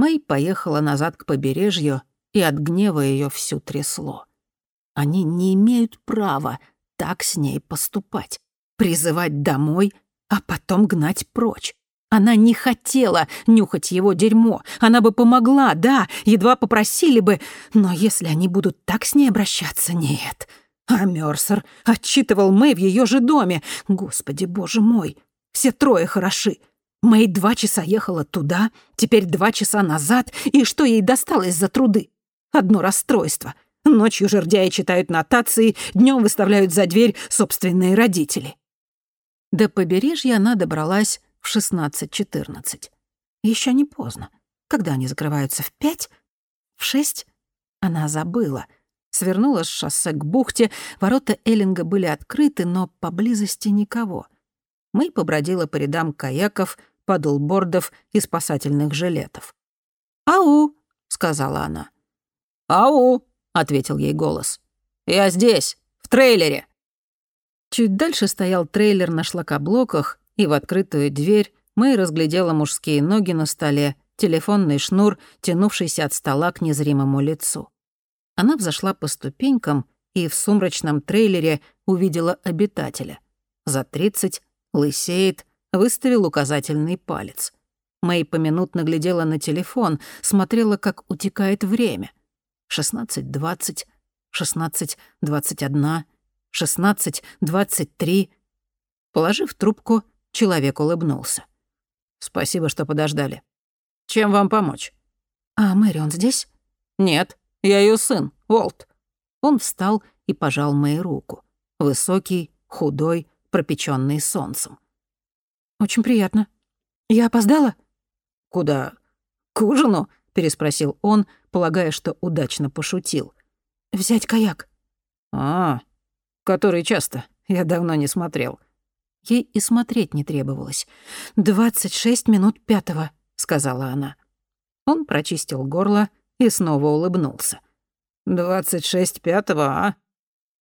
Мэй поехала назад к побережью, и от гнева ее всю трясло. Они не имеют права так с ней поступать. Призывать домой, а потом гнать прочь. Она не хотела нюхать его дерьмо. Она бы помогла, да, едва попросили бы. Но если они будут так с ней обращаться, нет. А Мёрсер отчитывал Мэй в ее же доме. Господи, боже мой, все трое хороши. Мэй два часа ехала туда, теперь два часа назад, и что ей досталось за труды? Одно расстройство. Ночью жердяи читают нотации, днем выставляют за дверь собственные родители. До побережья она добралась в 16-14. Еще не поздно. Когда они закрываются в пять? В шесть? Она забыла. Свернула с шоссе к бухте, ворота Эллинга были открыты, но поблизости никого. Мы побродила по рядам каяков, падлбордов и спасательных жилетов. «Ау!» — сказала она. «Ау!» — ответил ей голос. «Я здесь, в трейлере». Чуть дальше стоял трейлер на шлакоблоках, и в открытую дверь Мэй разглядела мужские ноги на столе, телефонный шнур, тянувшийся от стола к незримому лицу. Она взошла по ступенькам и в сумрачном трейлере увидела обитателя. За тридцать, лысеет, выставил указательный палец. Мэй поминутно глядела на телефон, смотрела, как утекает время. Шестнадцать двадцать, шестнадцать двадцать одна, шестнадцать двадцать три. Положив трубку, Человек улыбнулся. «Спасибо, что подождали. Чем вам помочь?» «А Мэрион здесь?» «Нет, я ее сын, Уолт». Он встал и пожал Мэй руку. Высокий, худой, пропечённый солнцем. «Очень приятно. Я опоздала?» «Куда? К ужину?» — переспросил он, полагая, что удачно пошутил. «Взять каяк». «А, который часто. Я давно не смотрел». Ей и смотреть не требовалось. «Двадцать шесть минут пятого», — сказала она. Он прочистил горло и снова улыбнулся. «Двадцать шесть пятого, а?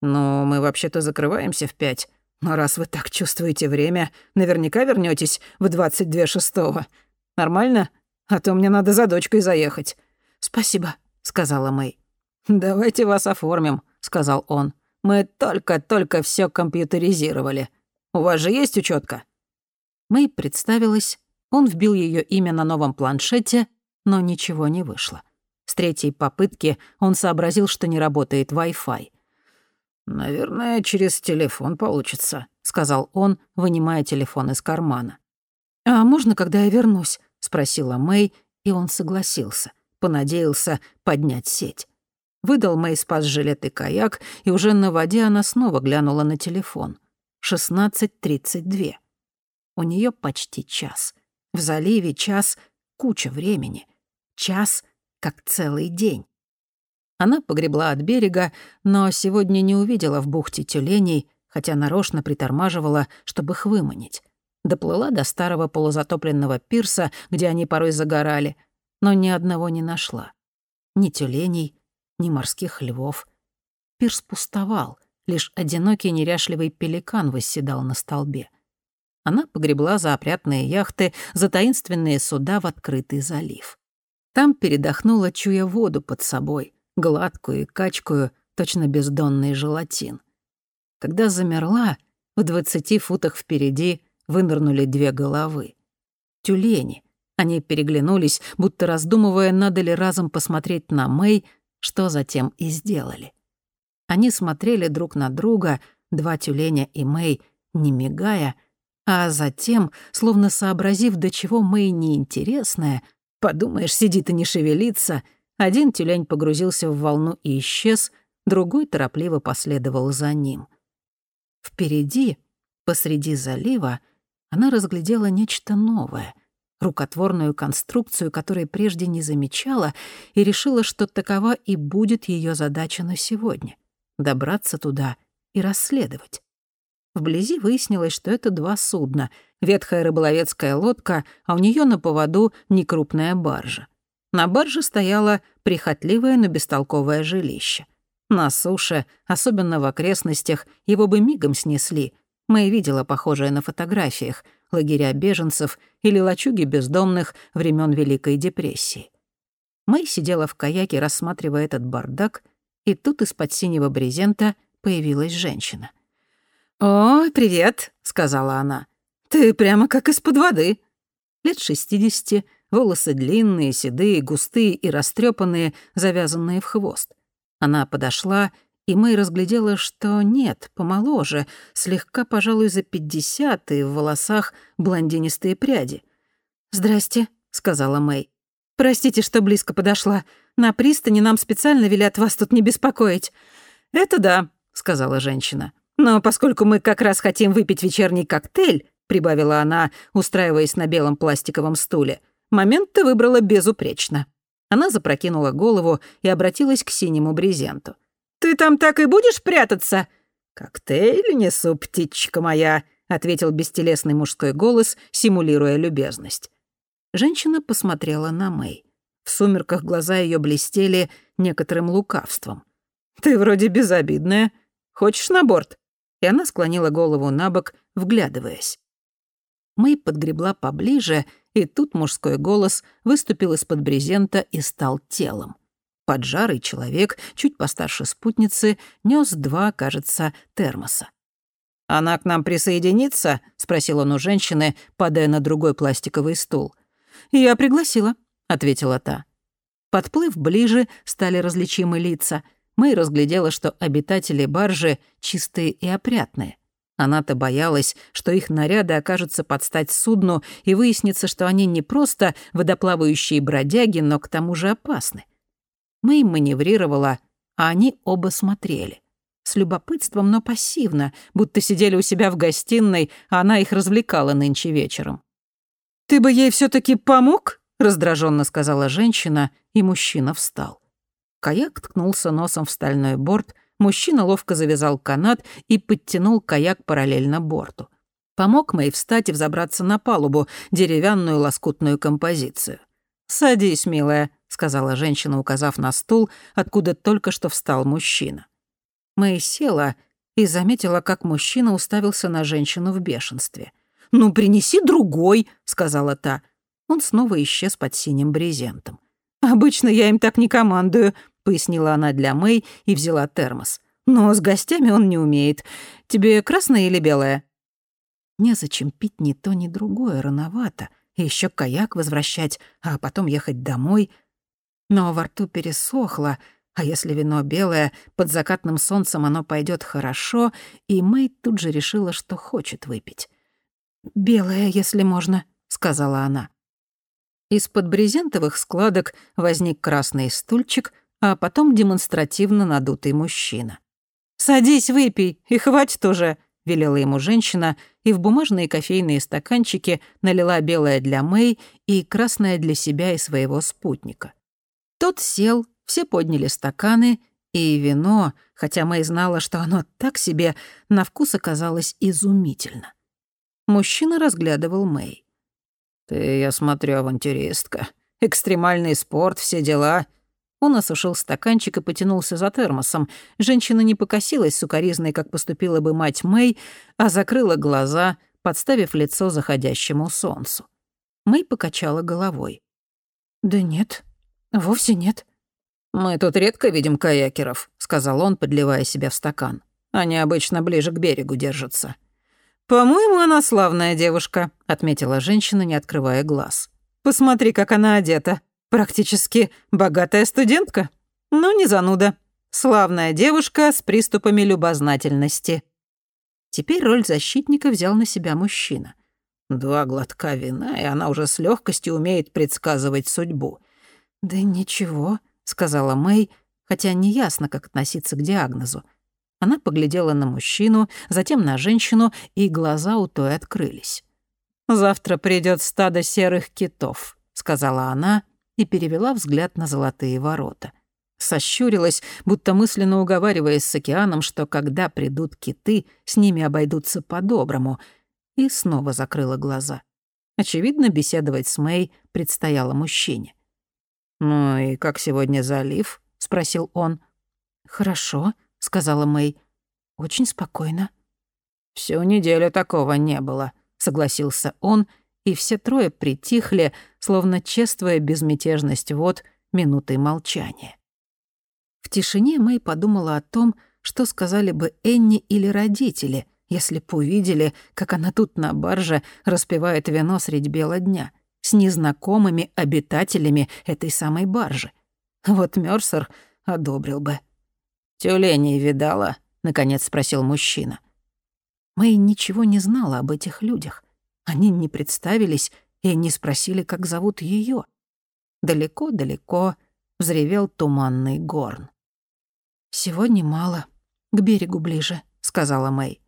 Ну, мы вообще-то закрываемся в пять. Но раз вы так чувствуете время, наверняка вернётесь в двадцать две шестого. Нормально? А то мне надо за дочкой заехать». «Спасибо», — сказала Мэй. «Давайте вас оформим», — сказал он. «Мы только-только всё компьютеризировали». У вас же есть учетка? Мэй представилась, он вбил ее имя на новом планшете, но ничего не вышло. С третьей попытки он сообразил, что не работает Wi-Fi. «Наверное, через телефон получится», — сказал он, вынимая телефон из кармана. «А можно, когда я вернусь?» — спросила Мэй, и он согласился, понадеялся поднять сеть. Выдал Мэй спас жилет и каяк, и уже на воде она снова глянула на телефон — 16.32. У нее почти час. В заливе час — куча времени. Час — как целый день. Она погребла от берега, но сегодня не увидела в бухте тюленей, хотя нарочно притормаживала, чтобы их выманить. Доплыла до старого полузатопленного пирса, где они порой загорали, но ни одного не нашла. Ни тюленей, ни морских львов. Пирс пустовал — Лишь одинокий неряшливый пеликан восседал на столбе. Она погребла за опрятные яхты, за таинственные суда в открытый залив. Там передохнула, чуя воду под собой, гладкую и качкую, точно бездонный желатин. Когда замерла, в двадцати футах впереди вынырнули две головы. Тюлени. Они переглянулись, будто раздумывая, надо ли разом посмотреть на Мэй, что затем и сделали. Они смотрели друг на друга, два тюленя и Мэй, не мигая, а затем, словно сообразив, до чего Мэй неинтересная, подумаешь, сидит и не шевелится, один тюлень погрузился в волну и исчез, другой торопливо последовал за ним. Впереди, посреди залива, она разглядела нечто новое — рукотворную конструкцию, которой прежде не замечала, и решила, что такова и будет ее задача на сегодня добраться туда и расследовать. Вблизи выяснилось, что это два судна — ветхая рыболовецкая лодка, а у нее на поводу некрупная баржа. На барже стояло прихотливое, но бестолковое жилище. На суше, особенно в окрестностях, его бы мигом снесли. Мэй видела похожее на фотографиях — лагеря беженцев или лачуги бездомных времен Великой депрессии. Мэй сидела в каяке, рассматривая этот бардак, и тут из-под синего брезента появилась женщина. «О, привет», — сказала она. «Ты прямо как из-под воды». Лет шестидесяти, волосы длинные, седые, густые и растрепанные, завязанные в хвост. Она подошла, и Мэй разглядела, что нет, помоложе, слегка, пожалуй, за пятьдесят, и в волосах блондинистые пряди. «Здрасте», — сказала Мэй. «Простите, что близко подошла. На пристани нам специально велят вас тут не беспокоить». «Это да», — сказала женщина. «Но поскольку мы как раз хотим выпить вечерний коктейль», — прибавила она, устраиваясь на белом пластиковом стуле, момент ты выбрала безупречно. Она запрокинула голову и обратилась к синему брезенту. «Ты там так и будешь прятаться?» «Коктейль несу, птичка моя», — ответил бестелесный мужской голос, симулируя любезность. Женщина посмотрела на Мэй. В сумерках глаза ее блестели некоторым лукавством. «Ты вроде безобидная. Хочешь на борт?» И она склонила голову на бок, вглядываясь. Мэй подгребла поближе, и тут мужской голос выступил из-под брезента и стал телом. Поджарый человек, чуть постарше спутницы, нес два, кажется, термоса. «Она к нам присоединится?» — спросил он у женщины, падая на другой пластиковый стул. «Я пригласила», — ответила та. Подплыв ближе, стали различимы лица. Мэй разглядела, что обитатели баржи чистые и опрятные. Она-то боялась, что их наряды окажутся под стать судну, и выяснится, что они не просто водоплавающие бродяги, но к тому же опасны. Мэй маневрировала, а они оба смотрели. С любопытством, но пассивно, будто сидели у себя в гостиной, а она их развлекала нынче вечером. «Ты бы ей все таки помог?» — раздраженно сказала женщина, и мужчина встал. Каяк ткнулся носом в стальной борт, мужчина ловко завязал канат и подтянул каяк параллельно борту. Помог Мэй встать и взобраться на палубу, деревянную лоскутную композицию. «Садись, милая», — сказала женщина, указав на стул, откуда только что встал мужчина. Мэй села и заметила, как мужчина уставился на женщину в бешенстве. «Ну, принеси другой», — сказала та. Он снова исчез под синим брезентом. «Обычно я им так не командую», — пояснила она для Мэй и взяла термос. «Но с гостями он не умеет. Тебе красное или белое?» Незачем пить ни то, ни другое, рановато. Еще каяк возвращать, а потом ехать домой. Но во рту пересохло, а если вино белое, под закатным солнцем оно пойдет хорошо, и Мэй тут же решила, что хочет выпить. «Белое, если можно», — сказала она. Из-под брезентовых складок возник красный стульчик, а потом демонстративно надутый мужчина. «Садись, выпей, и хватит уже», — велела ему женщина, и в бумажные кофейные стаканчики налила белое для Мэй и красное для себя и своего спутника. Тот сел, все подняли стаканы, и вино, хотя Мэй знала, что оно так себе, на вкус оказалось изумительно. Мужчина разглядывал Мэй. «Ты, я смотрю, авантюристка. Экстремальный спорт, все дела». Он осушил стаканчик и потянулся за термосом. Женщина не покосилась сукоризной, как поступила бы мать Мэй, а закрыла глаза, подставив лицо заходящему солнцу. Мэй покачала головой. «Да нет, вовсе нет». «Мы тут редко видим каякеров», — сказал он, подливая себя в стакан. «Они обычно ближе к берегу держатся». «По-моему, она славная девушка», — отметила женщина, не открывая глаз. «Посмотри, как она одета. Практически богатая студентка. Ну, не зануда. Славная девушка с приступами любознательности». Теперь роль защитника взял на себя мужчина. Два глотка вина, и она уже с легкостью умеет предсказывать судьбу. «Да ничего», — сказала Мэй, хотя неясно, как относиться к диагнозу. Она поглядела на мужчину, затем на женщину, и глаза у той открылись. «Завтра придет стадо серых китов», — сказала она и перевела взгляд на золотые ворота. Сощурилась, будто мысленно уговариваясь с океаном, что когда придут киты, с ними обойдутся по-доброму, и снова закрыла глаза. Очевидно, беседовать с Мэй предстояло мужчине. «Ну и как сегодня залив?» — спросил он. «Хорошо», — сказала Мэй. «Очень спокойно». «Всю неделю такого не было», — согласился он, и все трое притихли, словно чествуя безмятежность вод минутой молчания. В тишине Мэй подумала о том, что сказали бы Энни или родители, если б увидели, как она тут на барже распивает вино средь бела дня с незнакомыми обитателями этой самой баржи. Вот Мёрсер одобрил бы. «Тюленей видала?» — наконец спросил мужчина. Мэй ничего не знала об этих людях. Они не представились и не спросили, как зовут ее. Далеко-далеко взревел туманный горн. «Сегодня мало. К берегу ближе», — сказала Мэй.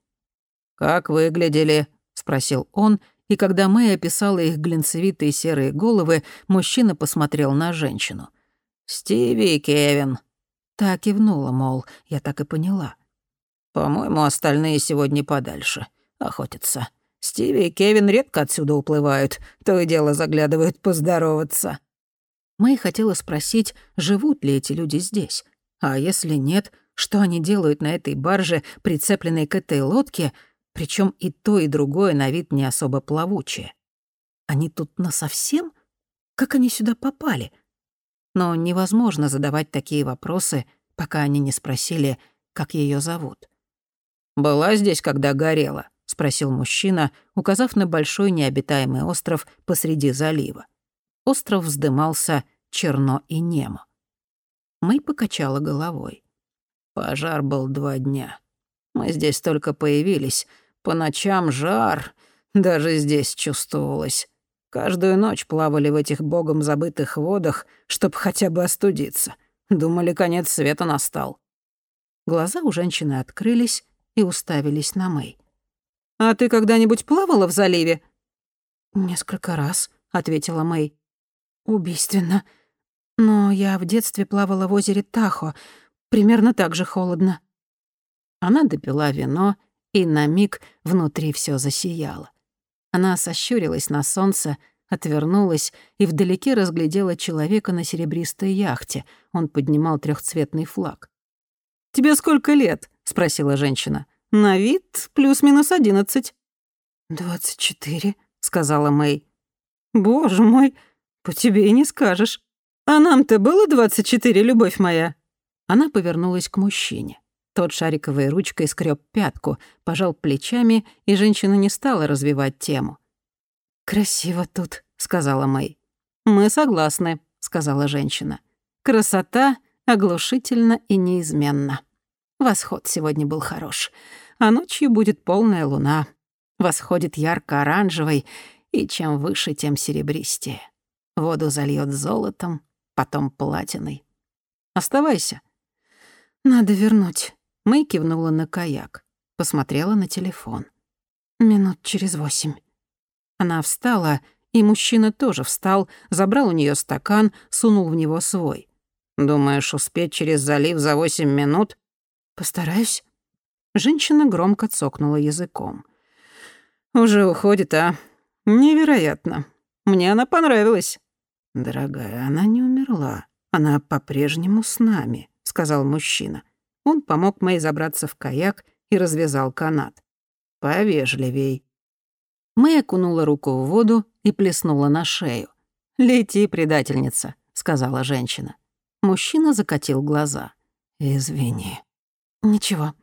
«Как выглядели?» — спросил он, и когда Мэй описала их глинцевитые серые головы, мужчина посмотрел на женщину. «Стиви и Кевин». Так кивнула, мол, я так и поняла. «По-моему, остальные сегодня подальше. Охотятся. Стиви и Кевин редко отсюда уплывают, то и дело заглядывают поздороваться». Мэй хотела спросить, живут ли эти люди здесь. А если нет, что они делают на этой барже, прицепленной к этой лодке, причем и то, и другое на вид не особо плавучее? Они тут насовсем? Как они сюда попали? Но невозможно задавать такие вопросы, пока они не спросили, как ее зовут. «Была здесь, когда горела?» — спросил мужчина, указав на большой необитаемый остров посреди залива. Остров вздымался черно и немо. Мэй покачала головой. Пожар был два дня. Мы здесь только появились. По ночам жар. Даже здесь чувствовалось. Каждую ночь плавали в этих богом забытых водах, чтоб хотя бы остудиться. Думали, конец света настал. Глаза у женщины открылись и уставились на Мэй. «А ты когда-нибудь плавала в заливе?» «Несколько раз», — ответила Мэй. «Убийственно. Но я в детстве плавала в озере Тахо. Примерно так же холодно». Она допила вино, и на миг внутри все засияло. Она сощурилась на солнце, отвернулась и вдалеке разглядела человека на серебристой яхте. Он поднимал трехцветный флаг. «Тебе сколько лет?» — спросила женщина. «На вид плюс-минус одиннадцать». «Двадцать четыре», — сказала Мэй. «Боже мой, по тебе и не скажешь». «А нам-то было двадцать четыре, любовь моя?» Она повернулась к мужчине. Тот шариковой ручкой скреб пятку, пожал плечами, и женщина не стала развивать тему. «Красиво тут», — сказала Мэй. «Мы согласны», — сказала женщина. «Красота оглушительно и неизменна. Восход сегодня был хорош, а ночью будет полная луна. Восходит ярко-оранжевый, и чем выше, тем серебристее. Воду зальет золотом, потом платиной. Оставайся. Надо вернуть. Мэй кивнула на каяк. Посмотрела на телефон. Минут через восемь. Она встала, и мужчина тоже встал, забрал у нее стакан, сунул в него свой. «Думаешь, успеть через залив за восемь минут?» «Постараюсь». Женщина громко цокнула языком. «Уже уходит, а? Невероятно. Мне она понравилась». «Дорогая, она не умерла. Она по-прежнему с нами», — сказал мужчина. Он помог Мэй забраться в каяк и развязал канат. «Повежливей». Мэй окунула руку в воду и плеснула на шею. «Лети, предательница», — сказала женщина. Мужчина закатил глаза. «Извини». «Ничего.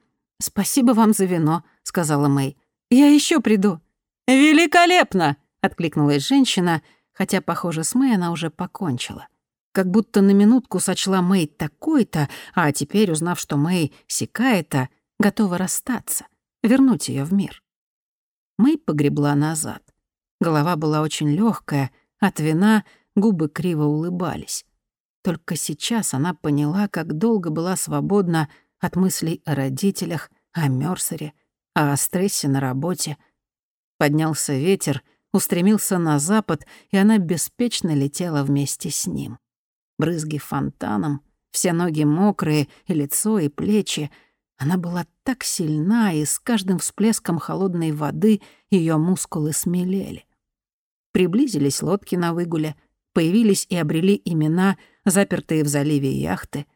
Спасибо вам за вино», — сказала Мэй. «Я еще приду». «Великолепно!» — откликнулась женщина — хотя, похоже, с Мэй она уже покончила. Как будто на минутку сочла Мэй такой-то, а теперь, узнав, что Мэй сякая-то, готова расстаться, вернуть ее в мир. Мэй погребла назад. Голова была очень легкая, от вина губы криво улыбались. Только сейчас она поняла, как долго была свободна от мыслей о родителях, о Мёрсере, о стрессе на работе. Поднялся ветер — устремился на запад, и она беспечно летела вместе с ним. Брызги фонтаном, все ноги мокрые, и лицо, и плечи. Она была так сильна, и с каждым всплеском холодной воды ее мускулы смелели. Приблизились лодки на выгуле, появились и обрели имена, запертые в заливе яхты.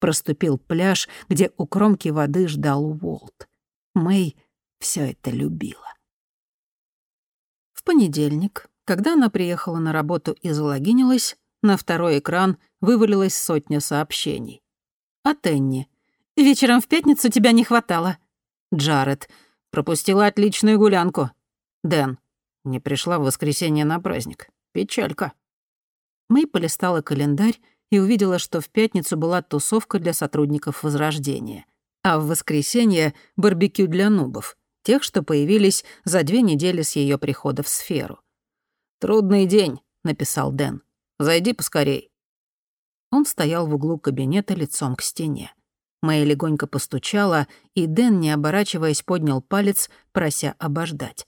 Проступил пляж, где у кромки воды ждал Уолт. Мэй все это любила. В понедельник, когда она приехала на работу и залогинилась, На второй экран вывалилась сотня сообщений. От Энни. «Вечером в пятницу тебя не хватало». Джаред. «Пропустила отличную гулянку». Дэн. «Не пришла в воскресенье на праздник. Печалька». Мэй полистала календарь и увидела, что в пятницу была тусовка для сотрудников Возрождения, а в воскресенье — барбекю для нубов, тех, что появились за две недели с ее прихода в сферу. «Трудный день», — написал Дэн. «Зайди поскорей». Он стоял в углу кабинета лицом к стене. Мэй легонько постучала, и Дэн, не оборачиваясь, поднял палец, прося обождать.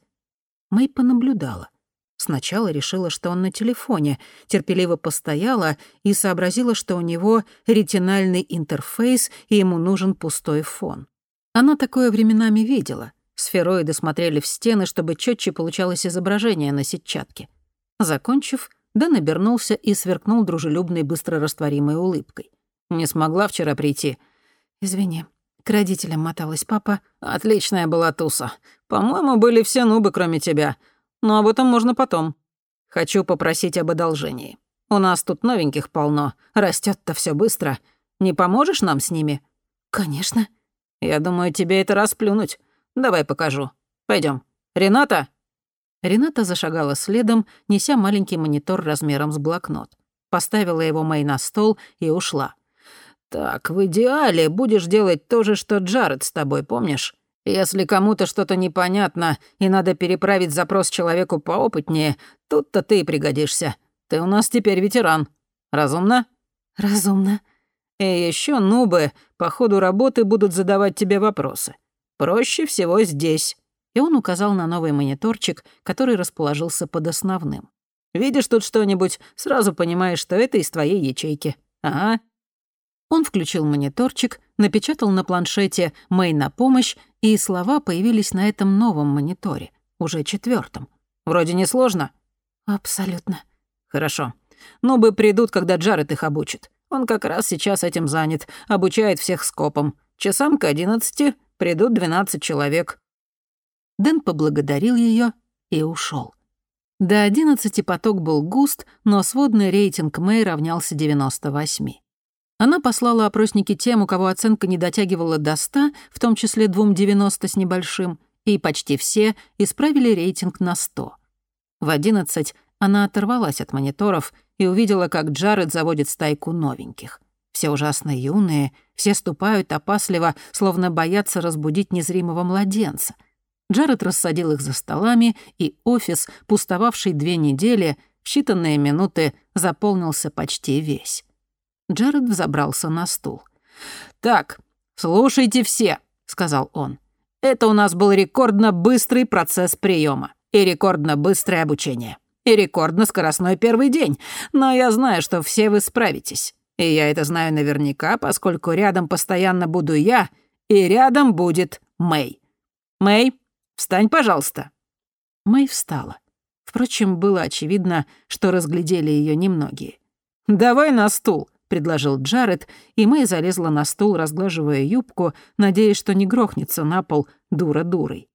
Мэй понаблюдала. Сначала решила, что он на телефоне, терпеливо постояла и сообразила, что у него ретинальный интерфейс, и ему нужен пустой фон. Она такое временами видела. Сфероиды смотрели в стены, чтобы четче получалось изображение на сетчатке. Закончив, Дэн обернулся и сверкнул дружелюбной, быстро растворимой улыбкой. «Не смогла вчера прийти». «Извини, к родителям моталась папа». «Отличная была туса. По-моему, были все нубы, кроме тебя. Но об этом можно потом. Хочу попросить об одолжении. У нас тут новеньких полно. растет то все быстро. Не поможешь нам с ними?» «Конечно». «Я думаю, тебе это расплюнуть. Давай покажу. Пойдем. Рената?» Рената зашагала следом, неся маленький монитор размером с блокнот. Поставила его Мэй на стол и ушла. «Так, в идеале будешь делать то же, что Джаред с тобой, помнишь? Если кому-то что-то непонятно и надо переправить запрос человеку поопытнее, тут-то ты и пригодишься. Ты у нас теперь ветеран. Разумно?» «Разумно». «И еще нубы по ходу работы будут задавать тебе вопросы. Проще всего здесь» и он указал на новый мониторчик, который расположился под основным. «Видишь тут что-нибудь, сразу понимаешь, что это из твоей ячейки. Ага». Он включил мониторчик, напечатал на планшете «Мэй на помощь», и слова появились на этом новом мониторе, уже четвертом. «Вроде не сложно?» «Абсолютно». «Хорошо. Ну бы придут, когда Джаред их обучит. Он как раз сейчас этим занят, обучает всех скопом. Часам к одиннадцати придут двенадцать человек. Дэн поблагодарил ее и ушел. До 11 поток был густ, но сводный рейтинг Мэй равнялся 98. Она послала опросники тем, у кого оценка не дотягивала до 100, в том числе двум 90 с небольшим, и почти все исправили рейтинг на 100. В 11 она оторвалась от мониторов и увидела, как Джаред заводит стайку новеньких. Все ужасно юные, все ступают опасливо, словно боятся разбудить незримого младенца — Джаред рассадил их за столами, и офис, пустовавший две недели, в считанные минуты заполнился почти весь. Джаред взобрался на стул. «Так, слушайте все», — сказал он. «Это у нас был рекордно быстрый процесс приема и рекордно быстрое обучение, и рекордно скоростной первый день, но я знаю, что все вы справитесь. И я это знаю наверняка, поскольку рядом постоянно буду я, и рядом будет Мэй. Мэй, Встань, пожалуйста». Мэй встала. Впрочем, было очевидно, что разглядели ее немногие. «Давай на стул», — предложил Джаред, и Мэй залезла на стул, разглаживая юбку, надеясь, что не грохнется на пол дура дурой.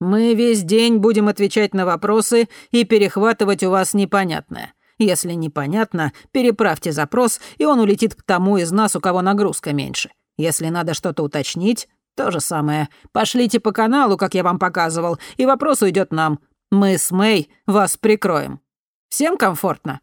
«Мы весь день будем отвечать на вопросы и перехватывать у вас непонятное. Если непонятно, переправьте запрос, и он улетит к тому из нас, у кого нагрузка меньше. Если надо что-то уточнить, то же самое. Пошлите по каналу, как я вам показывал, и вопрос уйдет нам. Мы с Мэй вас прикроем. Всем комфортно?»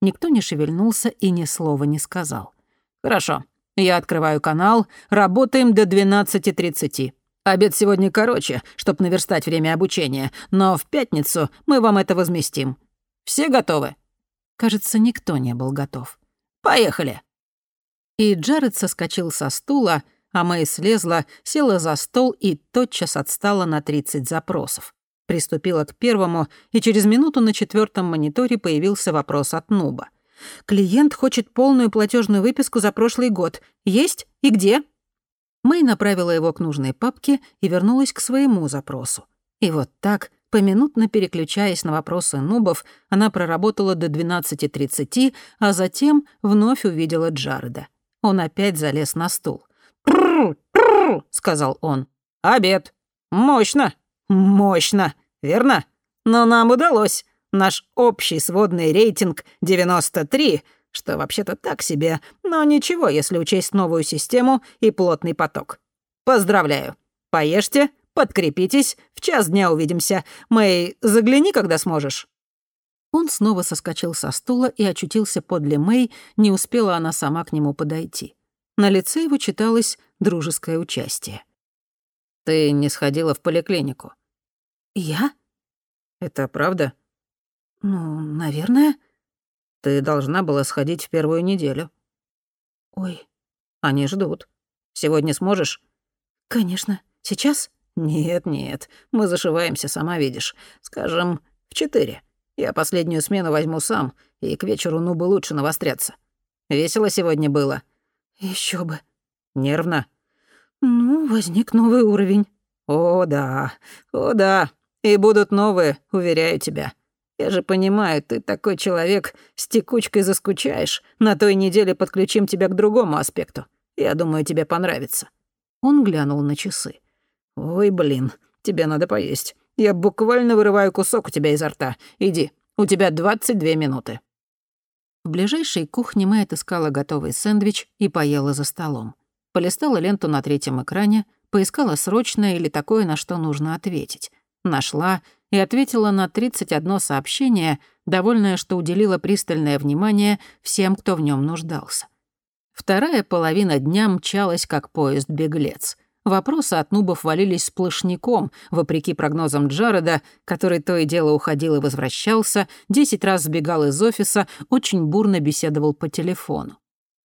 Никто не шевельнулся и ни слова не сказал. «Хорошо. Я открываю канал. Работаем до 12.30. Обед сегодня короче, чтобы наверстать время обучения, но в пятницу мы вам это возместим. Все готовы?» Кажется, никто не был готов. «Поехали!» И Джаред соскочил со стула, а Мэй слезла, села за стол и тотчас отстала на 30 запросов. Приступила к первому, и через минуту на четвертом мониторе появился вопрос от Нуба. «Клиент хочет полную платежную выписку за прошлый год. Есть? И где?» Мэй направила его к нужной папке и вернулась к своему запросу. И вот так, поминутно переключаясь на вопросы нубов, она проработала до 12.30, а затем вновь увидела Джареда. Он опять залез на стул. «Трррр, трррр», — сказал он. «Обед. Мощно, мощно, верно? Но нам удалось. Наш общий сводный рейтинг 93, что вообще-то так себе, но ничего, если учесть новую систему и плотный поток. Поздравляю. Поешьте, подкрепитесь, в час дня увидимся. Мэй, загляни, когда сможешь». Он снова соскочил со стула и очутился подле Мэй, не успела она сама к нему подойти. На лице его читалось дружеское участие. «Ты не сходила в поликлинику?» «Я?» «Это правда?» «Ну, наверное». «Ты должна была сходить в первую неделю». «Ой». «Они ждут. Сегодня сможешь?» «Конечно. Сейчас?» «Нет-нет, мы зашиваемся, сама видишь. Скажем, в четыре. Я последнюю смену возьму сам, и к вечеру ну бы лучше навостряться. Весело сегодня было?» Еще бы». «Нервно?» «Ну, возник новый уровень». «О, да, о, да. И будут новые, уверяю тебя. Я же понимаю, ты такой человек, с текучкой заскучаешь. На той неделе подключим тебя к другому аспекту. Я думаю, тебе понравится». Он глянул на часы. «Ой, блин, тебе надо поесть. Я буквально вырываю кусок у тебя изо рта. Иди, у тебя 22 минуты». В ближайшей кухне Мэй отыскала готовый сэндвич и поела за столом. Полистала ленту на третьем экране, поискала срочное или такое, на что нужно ответить. Нашла и ответила на 31 сообщение, довольная, что уделила пристальное внимание всем, кто в нем нуждался. Вторая половина дня мчалась, как поезд-беглец. Вопросы от нубов валились сплошняком, вопреки прогнозам Джареда, который то и дело уходил и возвращался, десять раз сбегал из офиса, очень бурно беседовал по телефону.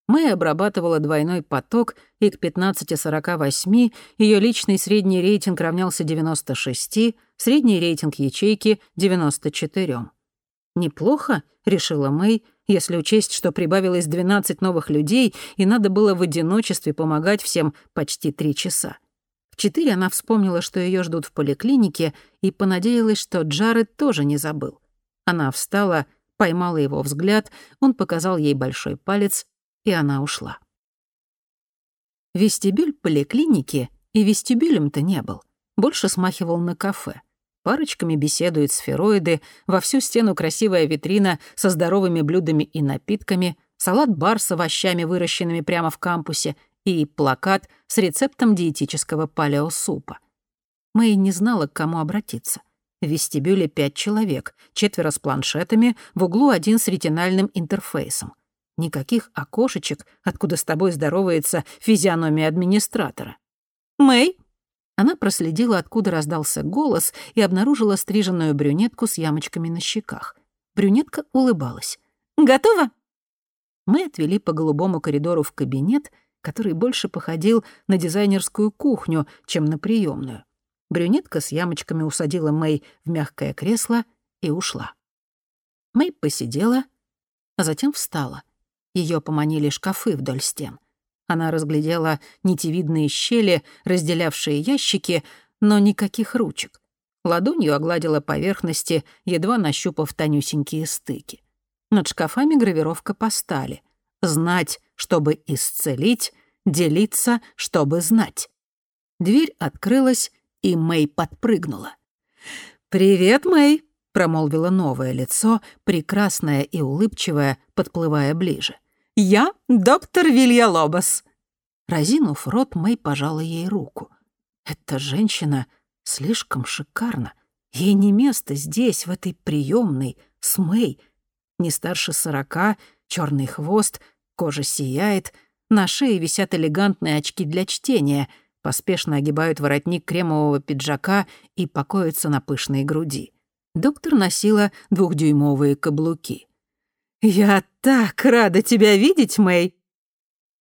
Мэй обрабатывала двойной поток, и к 15.48 ее личный средний рейтинг равнялся 96, средний рейтинг ячейки — 94. «Неплохо», — решила Мэй, если учесть, что прибавилось 12 новых людей, и надо было в одиночестве помогать всем почти три часа. В четыре она вспомнила, что ее ждут в поликлинике, и понадеялась, что Джаред тоже не забыл. Она встала, поймала его взгляд, он показал ей большой палец, и она ушла. Вестибюль поликлиники и вестибюлем-то не был. Больше смахивал на кафе. Парочками беседуют сфероиды, во всю стену красивая витрина со здоровыми блюдами и напитками, салат-бар с овощами, выращенными прямо в кампусе, и плакат с рецептом диетического палеосупа. Мэй не знала, к кому обратиться. В вестибюле пять человек, четверо с планшетами, в углу один с ретинальным интерфейсом. Никаких окошечек, откуда с тобой здоровается физиономия администратора. «Мэй!» Она проследила, откуда раздался голос, и обнаружила стриженную брюнетку с ямочками на щеках. Брюнетка улыбалась. «Готова?» Мы отвели по голубому коридору в кабинет, который больше походил на дизайнерскую кухню, чем на приемную. Брюнетка с ямочками усадила Мэй в мягкое кресло и ушла. Мэй посидела, а затем встала — ее поманили шкафы вдоль стен. Она разглядела нитевидные щели, разделявшие ящики, но никаких ручек. Ладонью огладила поверхности, едва нащупав тонюсенькие стыки. Над шкафами гравировка по стали. «Знать, чтобы исцелить, делиться, чтобы знать». Дверь открылась, и Мэй подпрыгнула. «Привет, Мэй», — промолвило новое лицо, прекрасное и улыбчивое, подплывая ближе. «Я доктор Вилья Лобос». Разинув рот, Мэй пожала ей руку. «Эта женщина слишком шикарна. Ей не место здесь, в этой приемной, с Мэй. Не старше сорока, черный хвост, кожа сияет, на шее висят элегантные очки для чтения, поспешно огибают воротник кремового пиджака и покоятся на пышной груди. Доктор носила двухдюймовые каблуки. «Я так рада тебя видеть, Мэй!»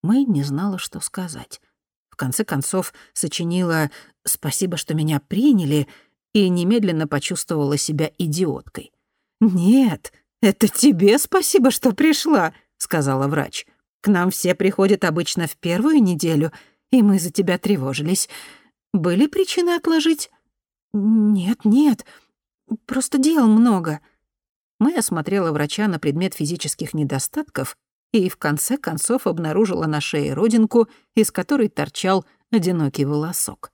Мэй не знала, что сказать. В конце концов, сочинила «Спасибо, что меня приняли» и немедленно почувствовала себя идиоткой. «Нет, это тебе спасибо, что пришла», — сказала врач. «К нам все приходят обычно в первую неделю, и мы за тебя тревожились. Были причины отложить?» «Нет, нет, просто дел много». Мэй осмотрела врача на предмет физических недостатков и в конце концов обнаружила на шее родинку, из которой торчал одинокий волосок.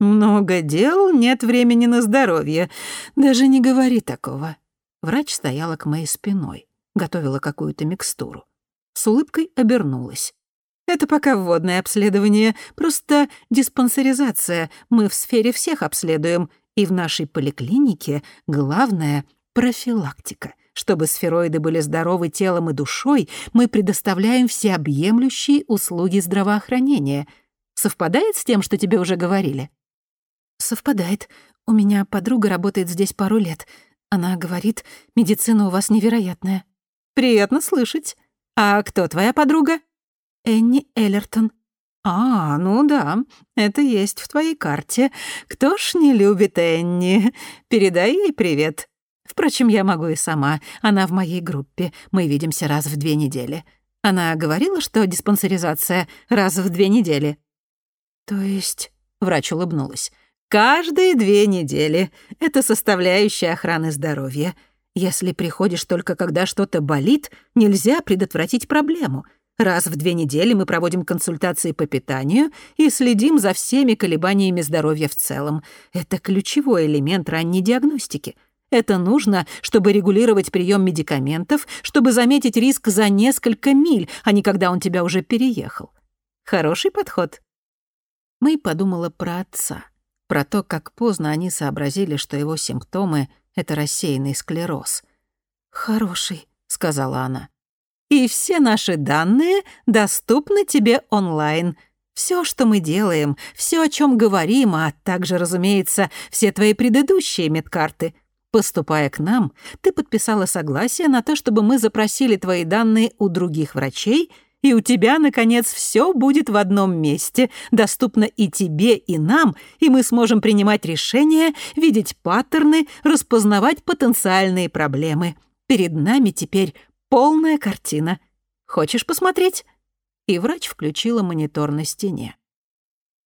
«Много дел, нет времени на здоровье. Даже не говори такого. Врач стояла к моей спиной, готовила какую-то микстуру. С улыбкой обернулась. «Это пока вводное обследование, просто диспансеризация. Мы в сфере всех обследуем, и в нашей поликлинике главное — профилактика. Чтобы сфероиды были здоровы телом и душой, мы предоставляем всеобъемлющие услуги здравоохранения. Совпадает с тем, что тебе уже говорили?» «Совпадает. У меня подруга работает здесь пару лет. Она говорит, медицина у вас невероятная». «Приятно слышать. А кто твоя подруга?» «Энни Эллертон». «А, ну да, это есть в твоей карте. Кто ж не любит Энни? Передай ей привет. Впрочем, я могу и сама. Она в моей группе. Мы видимся раз в две недели. Она говорила, что диспансеризация раз в две недели». «То есть...» — врач улыбнулась. «Каждые две недели. Это составляющая охраны здоровья. Если приходишь только когда что-то болит, нельзя предотвратить проблему». Раз в две недели мы проводим консультации по питанию и следим за всеми колебаниями здоровья в целом. Это ключевой элемент ранней диагностики. Это нужно, чтобы регулировать прием медикаментов, чтобы заметить риск за несколько миль, а не когда он тебя уже переехал. Хороший подход. Мэй подумала про отца, про то, как поздно они сообразили, что его симптомы — это рассеянный склероз. «Хороший», — сказала она и все наши данные доступны тебе онлайн. Все, что мы делаем, все, о чем говорим, а также, разумеется, все твои предыдущие медкарты. Поступая к нам, ты подписала согласие на то, чтобы мы запросили твои данные у других врачей, и у тебя, наконец, все будет в одном месте, доступно и тебе, и нам, и мы сможем принимать решения, видеть паттерны, распознавать потенциальные проблемы. Перед нами теперь Полная картина. Хочешь посмотреть?» И врач включила монитор на стене.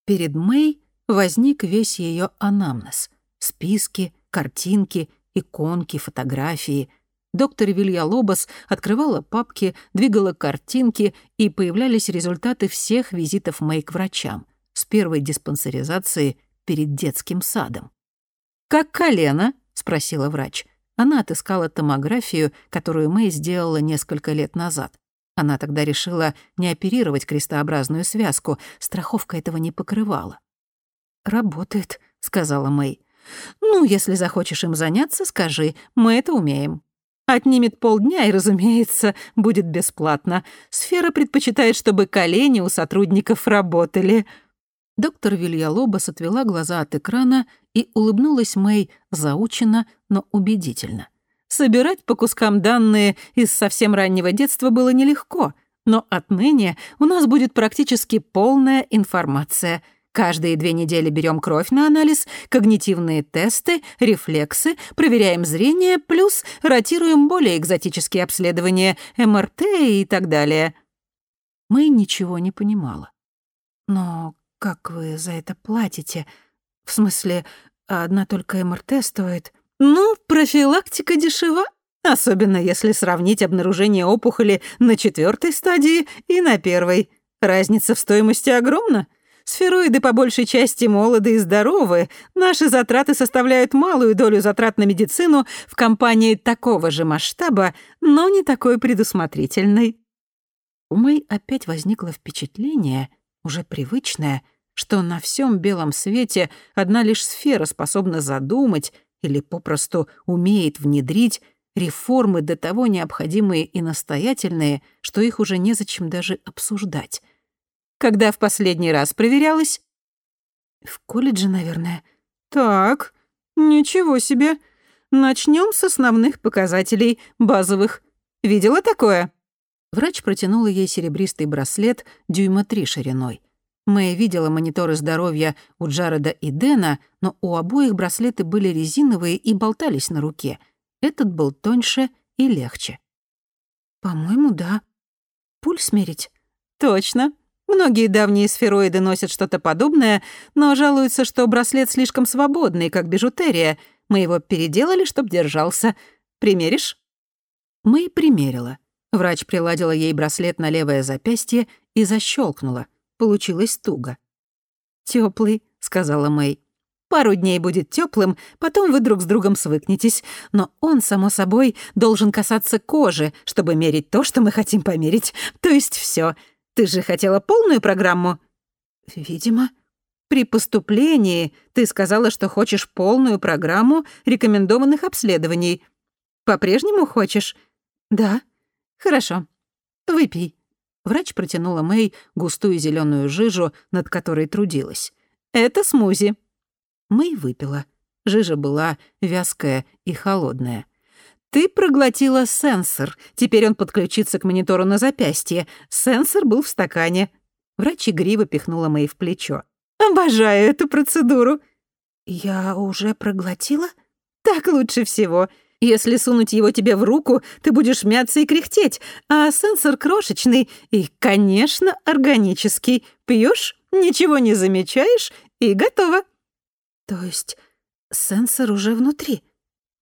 Перед Мэй возник весь ее анамнез. Списки, картинки, иконки, фотографии. Доктор Вилья Лобос открывала папки, двигала картинки, и появлялись результаты всех визитов Мэй к врачам с первой диспансеризации перед детским садом. «Как колено?» — спросила врач. Она отыскала томографию, которую Мэй сделала несколько лет назад. Она тогда решила не оперировать крестообразную связку, страховка этого не покрывала. «Работает», — сказала Мэй. «Ну, если захочешь им заняться, скажи, мы это умеем». Отнимет полдня и, разумеется, будет бесплатно. Сфера предпочитает, чтобы колени у сотрудников работали. Доктор Вильялобос отвела глаза от экрана и улыбнулась Мэй заученно, но убедительно. Собирать по кускам данные из совсем раннего детства было нелегко, но отныне у нас будет практически полная информация. Каждые две недели берем кровь на анализ, когнитивные тесты, рефлексы, проверяем зрение, плюс ротируем более экзотические обследования, МРТ и так далее. Мэй ничего не понимала. Но как вы за это платите? В смысле, одна только МРТ стоит? Ну, профилактика дешева. Особенно если сравнить обнаружение опухоли на четвертой стадии и на первой. Разница в стоимости огромна. Сфероиды по большей части молоды и здоровы. Наши затраты составляют малую долю затрат на медицину в компании такого же масштаба, но не такой предусмотрительной. У Мэй опять возникло впечатление, уже привычное, что на всем белом свете одна лишь сфера способна задумать или попросту умеет внедрить реформы до того необходимые и настоятельные, что их уже незачем даже обсуждать. Когда в последний раз проверялась? В колледже, наверное. Так, ничего себе. Начнем с основных показателей, базовых. Видела такое? Врач протянула ей серебристый браслет дюйма три шириной. Мэй видела мониторы здоровья у Джареда и Дэна, но у обоих браслеты были резиновые и болтались на руке. Этот был тоньше и легче. «По-моему, да. Пульс мерить?» «Точно. Многие давние сфероиды носят что-то подобное, но жалуются, что браслет слишком свободный, как бижутерия. Мы его переделали, чтоб держался. Примеришь?» Мэй примерила. Врач приладила ей браслет на левое запястье и защелкнула. Получилось туго. Теплый, сказала Мэй. Пару дней будет теплым, потом вы друг с другом свыкнетесь. Но он, само собой, должен касаться кожи, чтобы мерить то, что мы хотим померить. То есть все. Ты же хотела полную программу?» «Видимо». «При поступлении ты сказала, что хочешь полную программу рекомендованных обследований. По-прежнему хочешь?» «Да». «Хорошо. Выпей». Врач протянула Мэй густую зеленую жижу, над которой трудилась. «Это смузи». Мэй выпила. Жижа была вязкая и холодная. «Ты проглотила сенсор. Теперь он подключится к монитору на запястье. Сенсор был в стакане». Врач игриво пихнула Мэй в плечо. «Обожаю эту процедуру». «Я уже проглотила?» «Так лучше всего. Если сунуть его тебе в руку, ты будешь мяться и кряхтеть, а сенсор крошечный и, конечно, органический. Пьешь, ничего не замечаешь и готово». «То есть сенсор уже внутри?»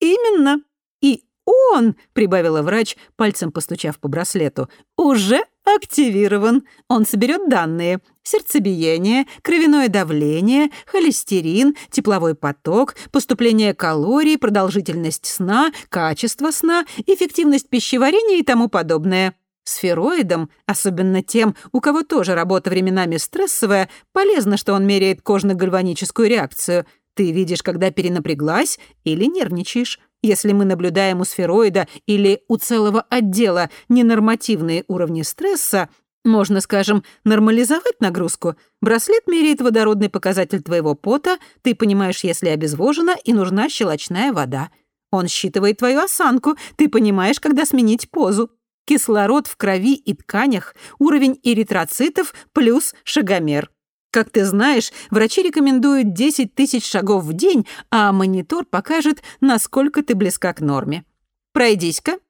«Именно. И он, — прибавила врач, пальцем постучав по браслету, — уже активирован. Он соберет данные. Сердцебиение, кровяное давление, холестерин, тепловой поток, поступление калорий, продолжительность сна, качество сна, эффективность пищеварения и тому подобное. Сфероидам, особенно тем, у кого тоже работа временами стрессовая, полезно, что он меряет кожно-гальваническую реакцию. Ты видишь, когда перенапряглась или нервничаешь. Если мы наблюдаем у сфероида или у целого отдела ненормативные уровни стресса, можно, скажем, нормализовать нагрузку. Браслет меряет водородный показатель твоего пота, ты понимаешь, если обезвожена и нужна щелочная вода. Он считывает твою осанку, ты понимаешь, когда сменить позу. Кислород в крови и тканях, уровень эритроцитов плюс шагомер. Как ты знаешь, врачи рекомендуют 10 тысяч шагов в день, а монитор покажет, насколько ты близка к норме. Пройдись-ка».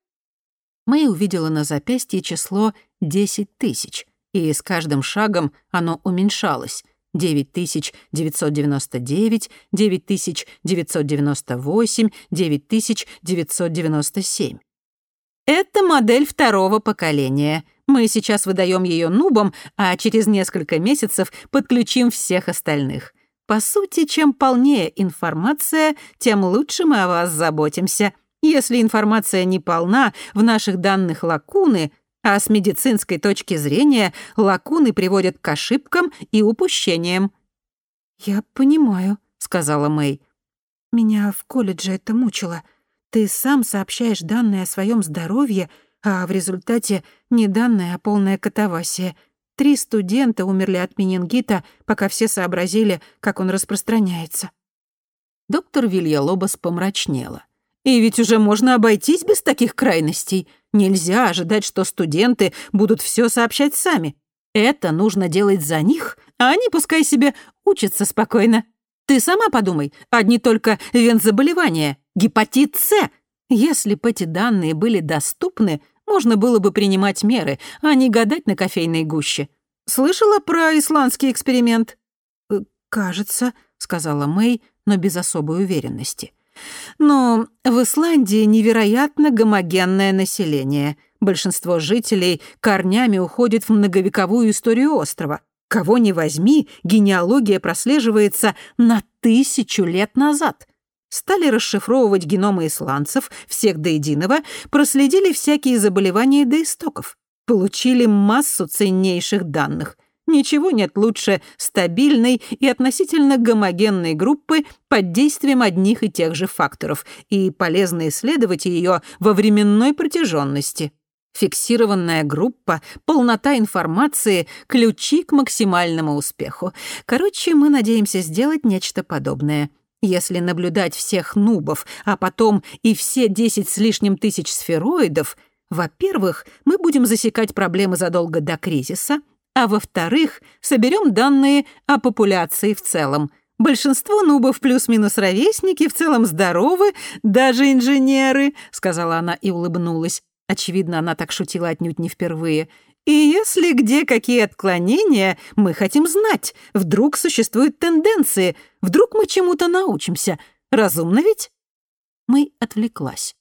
Мэй увидела на запястье число 10 тысяч, и с каждым шагом оно уменьшалось. 9999, 9998, 9997. Это модель второго поколения. Мы сейчас выдаем ее нубам, а через несколько месяцев подключим всех остальных. По сути, чем полнее информация, тем лучше мы о вас заботимся. Если информация не полна, в наших данных лакуны, а с медицинской точки зрения лакуны приводят к ошибкам и упущениям. «Я понимаю», — сказала Мэй. «Меня в колледже это мучило. Ты сам сообщаешь данные о своем здоровье, а в результате не данные, а полная катавасия. Три студента умерли от менингита, пока все сообразили, как он распространяется. Доктор Вилья Лобос помрачнела. «И ведь уже можно обойтись без таких крайностей. Нельзя ожидать, что студенты будут все сообщать сами. Это нужно делать за них, а они пускай себе учатся спокойно. Ты сама подумай, одни только вензаболевания, гепатит С. Если бы эти данные были доступны, можно было бы принимать меры, а не гадать на кофейной гуще. Слышала про исландский эксперимент?» «Э, «Кажется», — сказала Мэй, но без особой уверенности. «Но в Исландии невероятно гомогенное население. Большинство жителей корнями уходит в многовековую историю острова. Кого ни возьми, генеалогия прослеживается на тысячу лет назад» стали расшифровывать геномы исландцев, всех до единого, проследили всякие заболевания до истоков, получили массу ценнейших данных. Ничего нет лучше стабильной и относительно гомогенной группы под действием одних и тех же факторов, и полезно исследовать ее во временной протяженности. Фиксированная группа, полнота информации — ключи к максимальному успеху. Короче, мы надеемся сделать нечто подобное — если наблюдать всех нубов, а потом и все десять с лишним тысяч сфероидов, во-первых, мы будем засекать проблемы задолго до кризиса, а во-вторых, соберем данные о популяции в целом. Большинство нубов плюс-минус ровесники в целом здоровы, даже инженеры, сказала она и улыбнулась. Очевидно, она так шутила отнюдь не впервые. И если где какие отклонения, мы хотим знать. Вдруг существуют тенденции, вдруг мы чему-то научимся. Разумно ведь?» Мэй отвлеклась.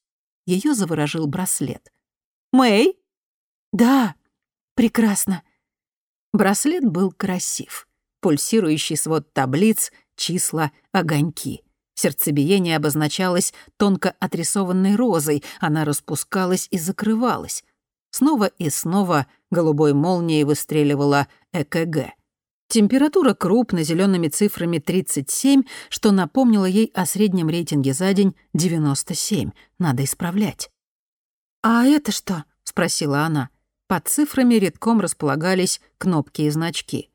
Ее заворожил браслет. «Мэй?» «Да, прекрасно». Браслет был красив. Пульсирующий свод таблиц, числа, огоньки. Сердцебиение обозначалось тонко отрисованной розой, она распускалась и закрывалась. Снова и снова голубой молнией выстреливала ЭКГ. Температура крупно зелеными цифрами 37, что напомнило ей о среднем рейтинге за день 97. Надо исправлять. «А это что?» — спросила она. Под цифрами редком располагались кнопки и значки.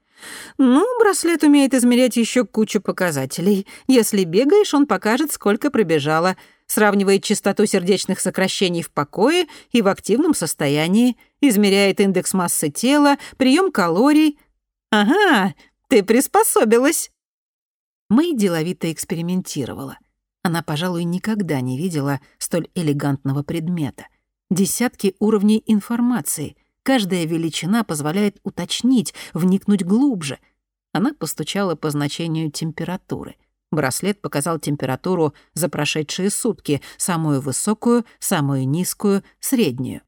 «Ну, браслет умеет измерять еще кучу показателей. Если бегаешь, он покажет, сколько пробежало. Сравнивает частоту сердечных сокращений в покое и в активном состоянии. Измеряет индекс массы тела, прием калорий. Ага, ты приспособилась». Мэй деловито экспериментировала. Она, пожалуй, никогда не видела столь элегантного предмета. Десятки уровней информации — Каждая величина позволяет уточнить, вникнуть глубже. Она постучала по значению температуры. Браслет показал температуру за прошедшие сутки, самую высокую, самую низкую, среднюю.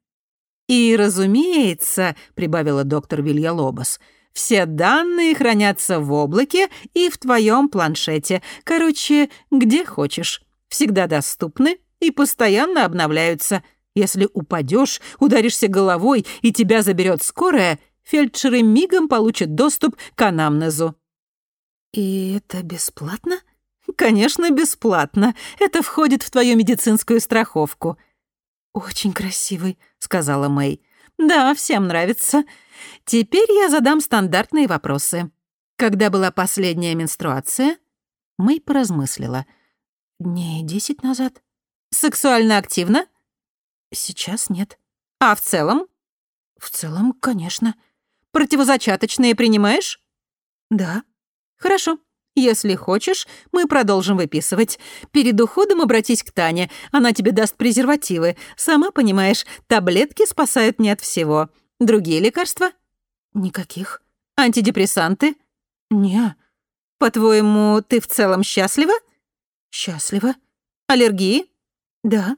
«И, разумеется», — прибавила доктор Вильялобос, «все данные хранятся в облаке и в твоем планшете. Короче, где хочешь. Всегда доступны и постоянно обновляются. Если упадешь, ударишься головой и тебя заберет скорая, фельдшеры мигом получат доступ к анамнезу». «И это бесплатно?» «Конечно, бесплатно. Это входит в твою медицинскую страховку». «Очень красивый», — сказала Мэй. «Да, всем нравится. Теперь я задам стандартные вопросы. Когда была последняя менструация?» Мэй поразмыслила. «Дней десять назад». «Сексуально активно?» Сейчас нет. А в целом? В целом, конечно. Противозачаточные принимаешь? Да. Хорошо. Если хочешь, мы продолжим выписывать. Перед уходом обратись к Тане. Она тебе даст презервативы. Сама понимаешь, таблетки спасают не от всего. Другие лекарства? Никаких. Антидепрессанты? Не. По-твоему, ты в целом счастлива? Счастлива. Аллергии? Да.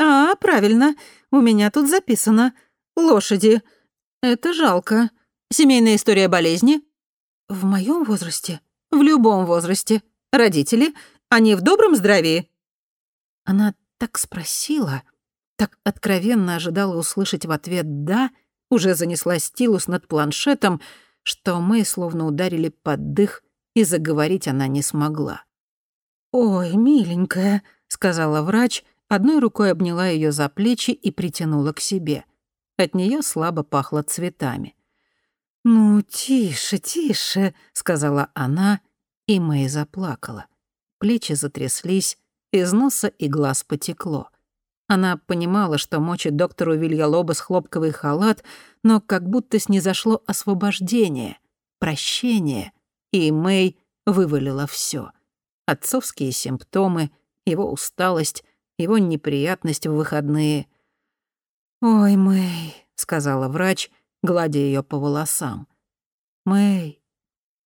«А, правильно. У меня тут записано. Лошади. Это жалко. Семейная история болезни?» «В моем возрасте?» «В любом возрасте. Родители? Они в добром здравии?» Она так спросила, так откровенно ожидала услышать в ответ «да», уже занесла стилус над планшетом, что мы словно ударили под дых, и заговорить она не смогла. «Ой, миленькая», — сказала врач, — Одной рукой обняла ее за плечи и притянула к себе. От нее слабо пахло цветами. «Ну, тише, тише», — сказала она, и Мэй заплакала. Плечи затряслись, из носа и глаз потекло. Она понимала, что мочит доктору Вильялобос хлопковый халат, но как будто снизошло освобождение, прощение, и Мэй вывалила все: Отцовские симптомы, его усталость, его неприятность в выходные. «Ой, Мэй», — сказала врач, гладя ее по волосам. «Мэй,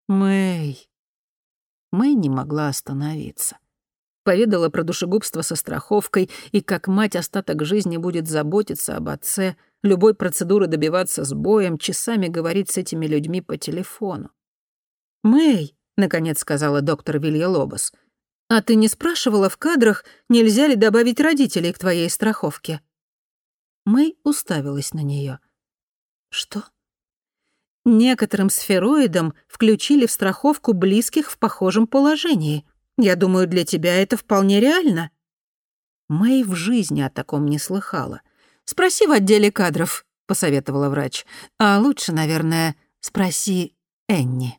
Мэй». Мэй не могла остановиться. Поведала про душегубство со страховкой и как мать остаток жизни будет заботиться об отце, любой процедуры добиваться с боем, часами говорить с этими людьми по телефону. «Мэй», — наконец сказала доктор Вилья Лобос, «А ты не спрашивала в кадрах, нельзя ли добавить родителей к твоей страховке?» Мэй уставилась на нее. «Что?» «Некоторым сфероидам включили в страховку близких в похожем положении. Я думаю, для тебя это вполне реально». Мэй в жизни о таком не слыхала. «Спроси в отделе кадров», — посоветовала врач. «А лучше, наверное, спроси Энни».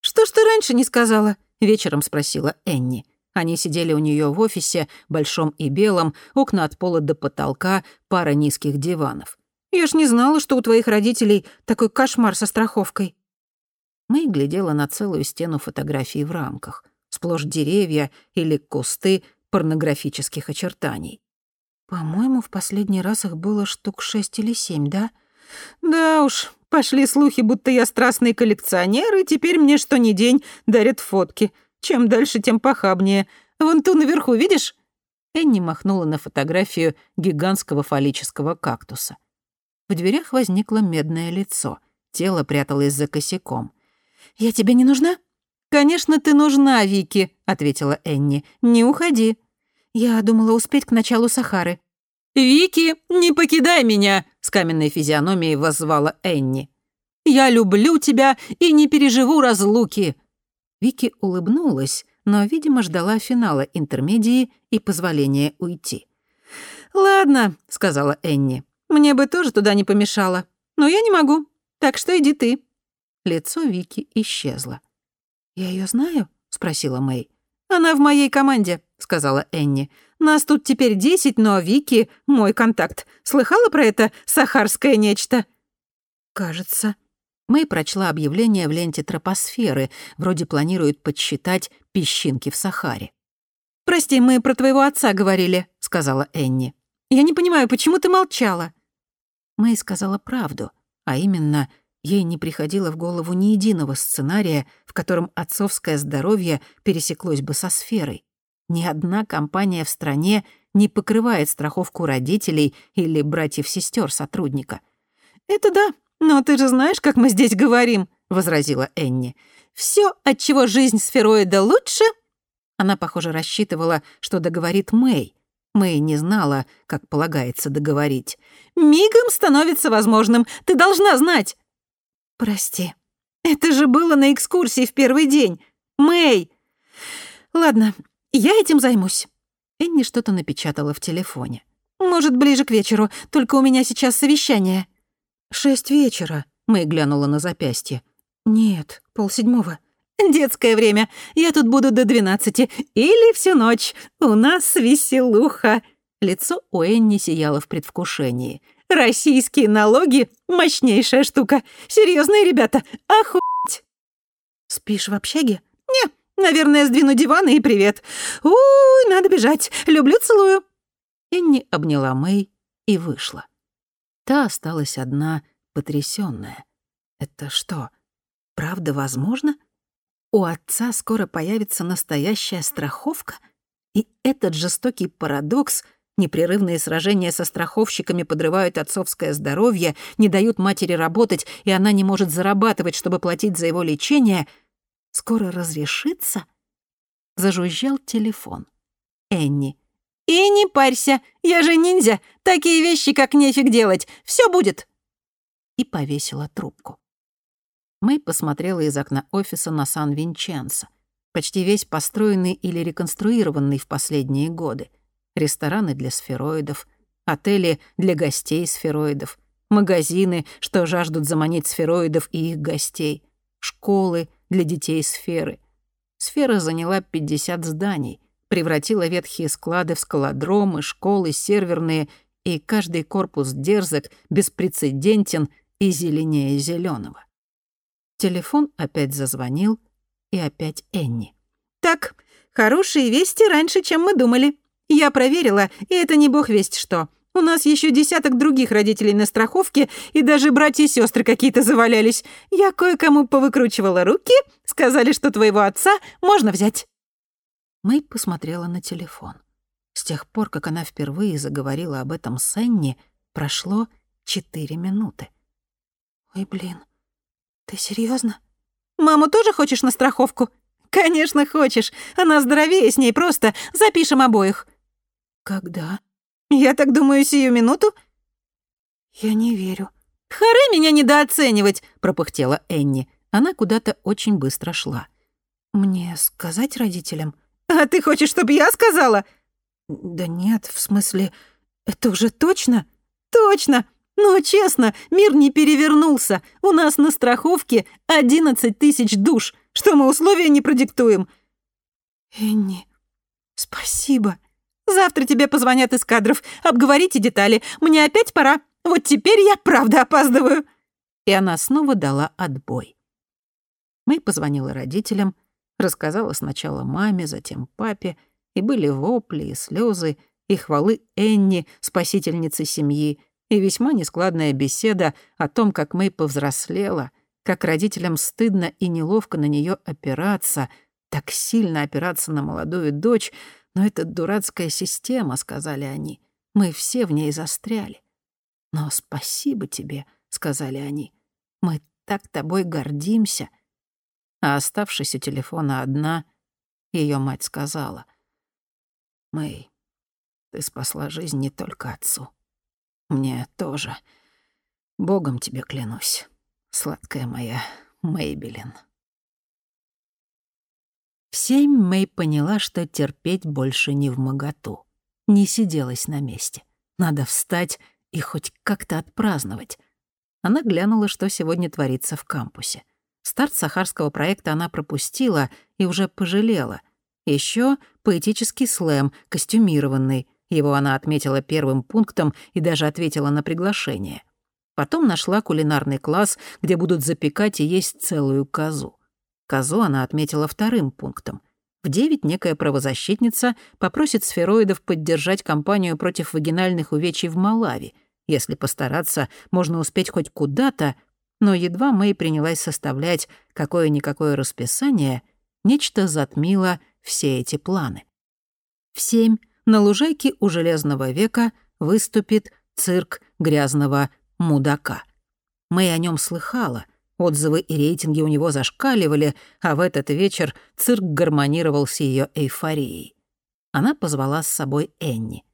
«Что ж ты раньше не сказала?» — вечером спросила Энни. Они сидели у нее в офисе, большом и белом, окна от пола до потолка, пара низких диванов. «Я ж не знала, что у твоих родителей такой кошмар со страховкой». Мэй глядела на целую стену фотографий в рамках. Сплошь деревья или кусты порнографических очертаний. «По-моему, в последний раз их было штук шесть или семь, да?» «Да уж, Пошли слухи, будто я страстный коллекционер, и теперь мне что ни день дарят фотки. Чем дальше, тем похабнее. Вон ту наверху, видишь?» Энни махнула на фотографию гигантского фаллического кактуса. В дверях возникло медное лицо. Тело пряталось за косяком. «Я тебе не нужна?» «Конечно, ты нужна, Вики», — ответила Энни. «Не уходи». «Я думала успеть к началу Сахары». «Вики, не покидай меня!» — с каменной физиономией воззвала Энни. «Я люблю тебя и не переживу разлуки!» Вики улыбнулась, но, видимо, ждала финала интермедии и позволения уйти. «Ладно», — сказала Энни, — «мне бы тоже туда не помешало, но я не могу, так что иди ты». Лицо Вики исчезло. «Я ее знаю?» — спросила Мэй. «Она в моей команде», — сказала Энни. «Нас тут теперь десять, но Вики — мой контакт. Слыхала про это сахарское нечто?» «Кажется». Мэй прочла объявление в ленте тропосферы. Вроде планируют подсчитать песчинки в Сахаре. «Прости, мы про твоего отца говорили», — сказала Энни. «Я не понимаю, почему ты молчала?» Мэй сказала правду, а именно, ей не приходило в голову ни единого сценария, в котором отцовское здоровье пересеклось бы со сферой. Ни одна компания в стране не покрывает страховку родителей или братьев-сестер сотрудника. «Это да, но ты же знаешь, как мы здесь говорим», — возразила Энни. «Всё, от чего жизнь сфероида лучше...» Она, похоже, рассчитывала, что договорит Мэй. Мэй не знала, как полагается договорить. «Мигом становится возможным. Ты должна знать!» «Прости. Это же было на экскурсии в первый день. Мэй!» «Ладно, я этим займусь». Энни что-то напечатала в телефоне. «Может, ближе к вечеру, только у меня сейчас совещание». «Шесть вечера», — Мэй глянула на запястье. «Нет, полседьмого». «Детское время. Я тут буду до двенадцати. Или всю ночь. У нас веселуха». Лицо у Энни сияло в предвкушении. «Российские налоги — мощнейшая штука. Серьезные ребята, охуеть!» «Спишь в общаге?» «Не, наверное, сдвину диваны и привет. Уй, надо бежать. Люблю, целую». Энни обняла Мэй и вышла. Та осталась одна, потрясённая. Это что, правда возможно? У отца скоро появится настоящая страховка? И этот жестокий парадокс — Непрерывные сражения со страховщиками подрывают отцовское здоровье, не дают матери работать, и она не может зарабатывать, чтобы платить за его лечение. Скоро разрешится? Зажужжал телефон. Энни. «И не парься, я же ниндзя. Такие вещи, как нефиг делать. Все будет!» И повесила трубку. Мэй посмотрела из окна офиса на Сан-Винченцо, почти весь построенный или реконструированный в последние годы. Рестораны для сфероидов, отели для гостей сфероидов, магазины, что жаждут заманить сфероидов и их гостей, школы для детей сферы. Сфера заняла 50 зданий — превратила ветхие склады в скалодромы, школы, серверные, и каждый корпус дерзок, беспрецедентен и зеленее зеленого. Телефон опять зазвонил, и опять Энни. «Так, хорошие вести раньше, чем мы думали. Я проверила, и это не бог весть что. У нас еще десяток других родителей на страховке, и даже братья и сестры какие-то завалялись. Я кое-кому повыкручивала руки, сказали, что твоего отца можно взять». Мэй посмотрела на телефон. С тех пор, как она впервые заговорила об этом с Энни, прошло четыре минуты. «Ой, блин, ты серьезно? Маму тоже хочешь на страховку?» «Конечно хочешь. Она здоровее с ней просто. Запишем обоих». «Когда?» «Я так думаю, сию минуту». «Я не верю». «Харе меня недооценивать», — пропыхтела Энни. Она куда-то очень быстро шла. «Мне сказать родителям?» «А ты хочешь, чтобы я сказала?» «Да нет, в смысле, это уже точно?» «Точно! Но честно, мир не перевернулся. У нас на страховке 11 тысяч душ. Что мы условия не продиктуем?» «Энни, спасибо. Завтра тебе позвонят из кадров. Обговорите детали. Мне опять пора. Вот теперь я правда опаздываю». И она снова дала отбой. Мэй позвонила родителям, Рассказала сначала маме, затем папе, и были вопли и слезы, и хвалы Энни, спасительницы семьи, и весьма нескладная беседа о том, как Мэй повзрослела, как родителям стыдно и неловко на нее опираться, так сильно опираться на молодую дочь, но это дурацкая система, сказали они. Мы все в ней застряли. Но спасибо тебе, сказали они. Мы так тобой гордимся. А оставшись у телефона одна, ее мать сказала, «Мэй, ты спасла жизнь не только отцу. Мне тоже. Богом тебе клянусь, сладкая моя Мэйбелин». В семь Мэй поняла, что терпеть больше не в моготу. Не сиделась на месте. Надо встать и хоть как-то отпраздновать. Она глянула, что сегодня творится в кампусе. Старт сахарского проекта она пропустила и уже пожалела. Еще поэтический слэм, костюмированный. Его она отметила первым пунктом и даже ответила на приглашение. Потом нашла кулинарный класс, где будут запекать и есть целую козу. Козу она отметила вторым пунктом. В девять некая правозащитница попросит сфероидов поддержать кампанию против вагинальных увечий в Малави. Если постараться, можно успеть хоть куда-то, но едва Мэй принялась составлять какое-никакое расписание, нечто затмило все эти планы. В семь на лужайке у Железного века выступит цирк грязного мудака. Мэй о нем слыхала — Отзывы и рейтинги у него зашкаливали, а в этот вечер цирк гармонировал с ее эйфорией. Она позвала с собой Энни.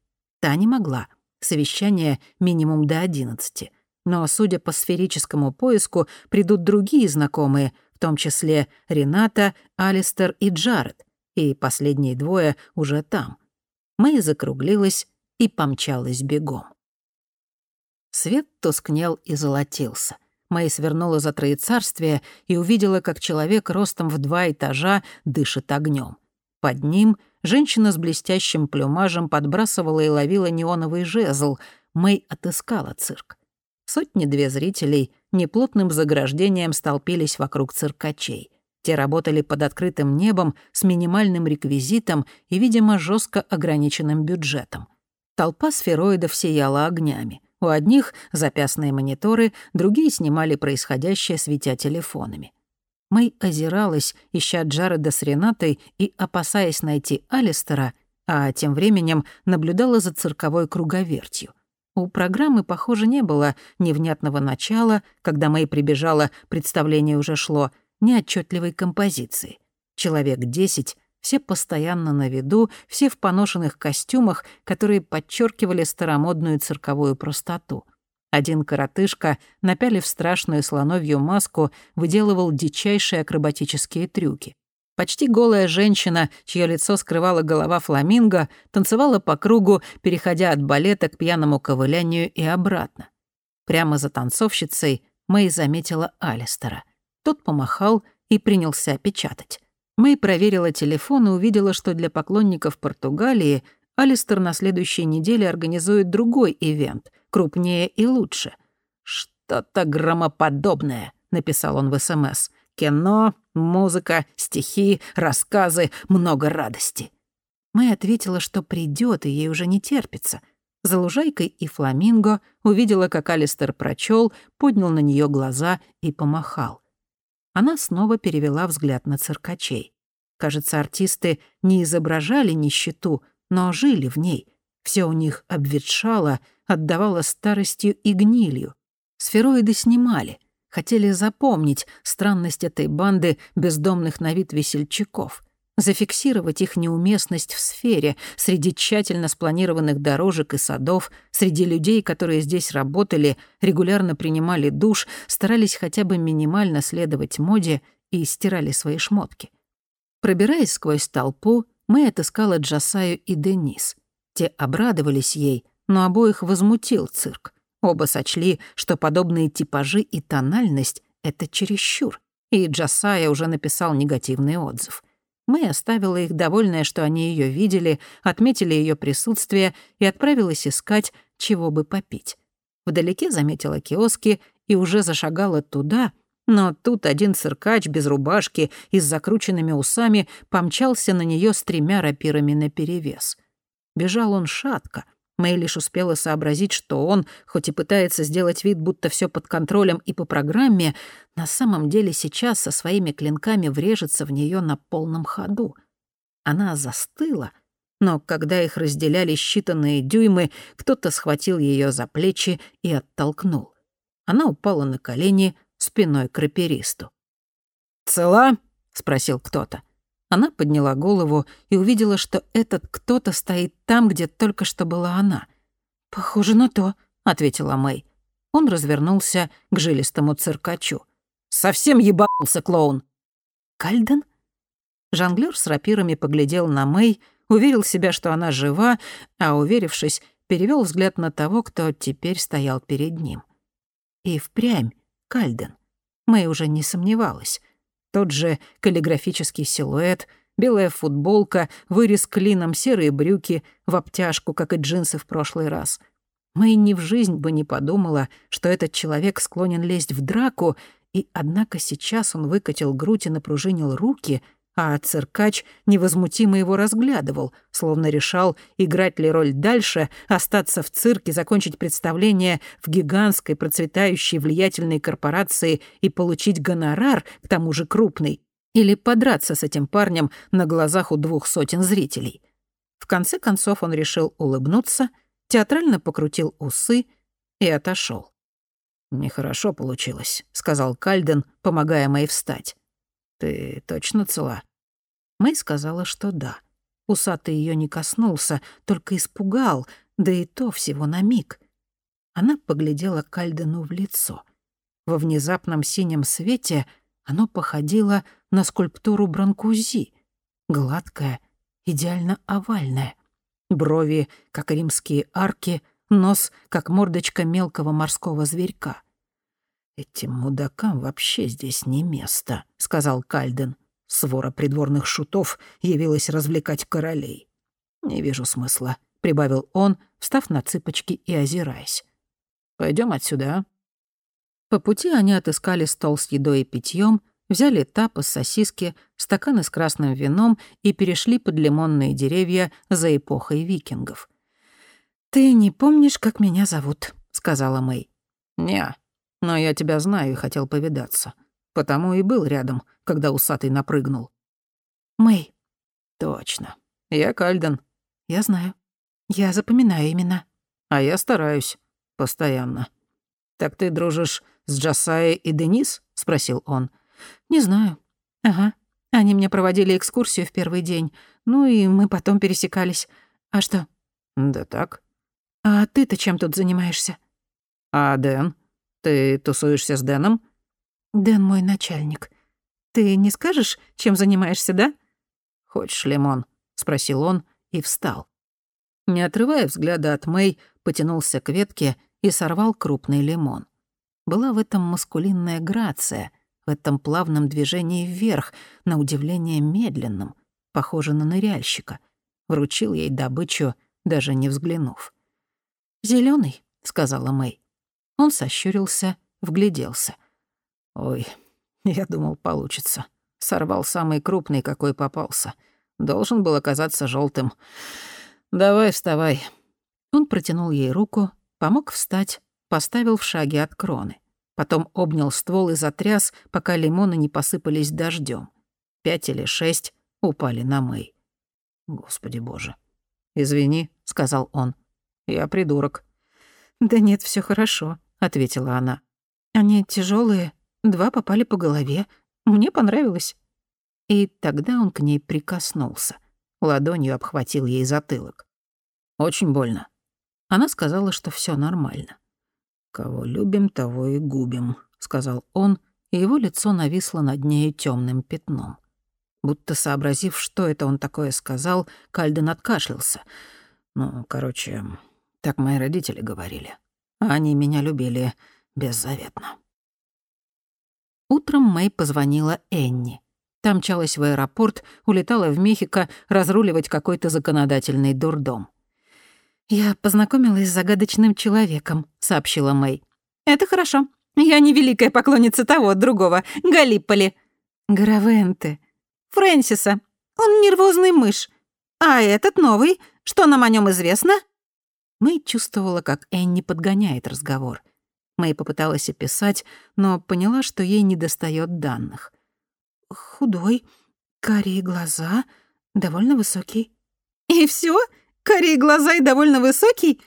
Та не могла. Совещание минимум до одиннадцати. Но, судя по сферическому поиску, придут другие знакомые, в том числе Рената, Алистер и Джаред. И последние двое уже там. Мэй закруглилась и помчалась бегом. Свет тускнел и золотился. Мэй свернула за троецарствие и увидела, как человек ростом в два этажа дышит огнем. Под ним женщина с блестящим плюмажем подбрасывала и ловила неоновый жезл. Мэй отыскала цирк. Сотни-две зрителей неплотным заграждением столпились вокруг циркачей. Те работали под открытым небом с минимальным реквизитом и, видимо, жестко ограниченным бюджетом. Толпа сфероидов сияла огнями. У одних запястные мониторы, другие снимали происходящее, светя телефонами. Мэй озиралась, ища Джареда с Ренатой и опасаясь найти Алистера, а тем временем наблюдала за цирковой круговертью. У программы, похоже, не было ни внятного начала, когда Мэй прибежала, представление уже шло, ни отчетливой композиции. Человек десять все постоянно на виду, все в поношенных костюмах, которые подчеркивали старомодную цирковую простоту. Один коротышка, напялив страшную слоновью маску, выделывал дичайшие акробатические трюки. Почти голая женщина, чье лицо скрывала голова фламинго, танцевала по кругу, переходя от балета к пьяному ковылянию и обратно. Прямо за танцовщицей Мэй заметила Алистера. Тот помахал и принялся печатать. Мэй проверила телефон и увидела, что для поклонников Португалии Алистер на следующей неделе организует другой ивент, крупнее и лучше. «Что-то громоподобное», — написал он в СМС. «Кино, музыка, стихи, рассказы, много радости». Мэй ответила, что придет и ей уже не терпится. За лужайкой и фламинго увидела, как Алистер прочел, поднял на нее глаза и помахал. Она снова перевела взгляд на циркачей. Кажется, артисты не изображали нищету, но жили в ней. Все у них обветшало, отдавало старостью и гнилью. Сфероиды снимали, хотели запомнить странность этой банды бездомных на вид весельчаков зафиксировать их неуместность в сфере, среди тщательно спланированных дорожек и садов, среди людей, которые здесь работали, регулярно принимали душ, старались хотя бы минимально следовать моде и стирали свои шмотки. Пробираясь сквозь толпу, мы отыскала Джасаю и Денис. Те обрадовались ей, но обоих возмутил цирк. Оба сочли, что подобные типажи и тональность — это чересчур, и Джасая уже написал негативный отзыв — Мэй оставила их, довольная, что они ее видели, отметили ее присутствие и отправилась искать, чего бы попить. Вдалеке заметила киоски и уже зашагала туда, но тут один циркач без рубашки и с закрученными усами помчался на нее с тремя рапирами наперевес. Бежал он шатко, Мэй лишь успела сообразить, что он, хоть и пытается сделать вид, будто все под контролем и по программе, на самом деле сейчас со своими клинками врежется в нее на полном ходу. Она застыла, но когда их разделяли считанные дюймы, кто-то схватил ее за плечи и оттолкнул. Она упала на колени спиной к раперисту. «Цела?» спросил кто-то. Она подняла голову и увидела, что этот кто-то стоит там, где только что была она. «Похоже на то», — ответила Мэй. Он развернулся к жилистому циркачу. «Совсем ебался, клоун!» «Кальден?» Жонглёр с рапирами поглядел на Мэй, уверил себя, что она жива, а, уверившись, перевёл взгляд на того, кто теперь стоял перед ним. И впрямь Кальден. Мэй уже не сомневалась. Тот же каллиграфический силуэт, белая футболка, вырез клином, серые брюки, в обтяжку, как и джинсы в прошлый раз. Мэй ни в жизнь бы не подумала, что этот человек склонен лезть в драку, и однако сейчас он выкатил грудь и напружинил руки, а циркач невозмутимо его разглядывал, словно решал, играть ли роль дальше, остаться в цирке, закончить представление в гигантской, процветающей, влиятельной корпорации и получить гонорар, к тому же крупный, или подраться с этим парнем на глазах у двух сотен зрителей. В конце концов он решил улыбнуться, театрально покрутил усы и отошел. «Нехорошо получилось», — сказал Кальден, помогая Мэй встать. «Ты точно цела?» Мэй сказала, что да. Усатый ее не коснулся, только испугал, да и то всего на миг. Она поглядела Кальдену в лицо. Во внезапном синем свете оно походило на скульптуру Бранкузи. Гладкое, идеально овальное. Брови, как римские арки, нос, как мордочка мелкого морского зверька. «Этим мудакам вообще здесь не место», — сказал Кальден. Свора придворных шутов явилась развлекать королей. «Не вижу смысла», — прибавил он, встав на цыпочки и озираясь. Пойдем отсюда, а?» По пути они отыскали стол с едой и питьем, взяли тапос, сосиски, стаканы с красным вином и перешли под лимонные деревья за эпохой викингов. «Ты не помнишь, как меня зовут?» — сказала Мэй. «Не, но я тебя знаю и хотел повидаться. Потому и был рядом, когда усатый напрыгнул». «Мэй». «Точно. Я Кальден». «Я знаю. Я запоминаю имена». «А я стараюсь. Постоянно». «Так ты дружишь с Джасаей и Денис?» — спросил он. «Не знаю. Ага. Они мне проводили экскурсию в первый день. Ну и мы потом пересекались. А что?» «Да так». «А ты-то чем тут занимаешься?» «А Дэн?» «Ты тусуешься с Дэном?» «Дэн мой начальник. Ты не скажешь, чем занимаешься, да?» «Хочешь лимон?» — спросил он и встал. Не отрывая взгляда от Мэй, потянулся к ветке и сорвал крупный лимон. Была в этом маскулинная грация, в этом плавном движении вверх, на удивление медленном, похоже на ныряльщика. Вручил ей добычу, даже не взглянув. Зеленый, сказала Мэй. Он сощурился, вгляделся. «Ой, я думал, получится. Сорвал самый крупный, какой попался. Должен был оказаться желтым. Давай, вставай». Он протянул ей руку, помог встать, поставил в шаге от кроны. Потом обнял ствол и затряс, пока лимоны не посыпались дождем. Пять или шесть упали на Мэй. «Господи боже». «Извини», — сказал он. «Я придурок». «Да нет, все хорошо», ответила она. «Они тяжелые, два попали по голове. Мне понравилось». И тогда он к ней прикоснулся. Ладонью обхватил ей затылок. «Очень больно». Она сказала, что все нормально. «Кого любим, того и губим», — сказал он, и его лицо нависло над нею темным пятном. Будто сообразив, что это он такое сказал, Кальден откашлялся. «Ну, короче, так мои родители говорили. Они меня любили беззаветно. Утром Мэй позвонила Энни. Там мчалась в аэропорт, улетала в Мехико разруливать какой-то законодательный дурдом. «Я познакомилась с загадочным человеком», — сообщила Мэй. «Это хорошо. Я не великая поклонница того, другого, Галипполи». «Гравенте». «Фрэнсиса. Он нервозный мышь. А этот новый. Что нам о нем известно?» Мэй чувствовала, как Энни подгоняет разговор. Мэй попыталась описать, но поняла, что ей недостает данных. «Худой, карие глаза, довольно высокий». «И все? Карие глаза и довольно высокий?»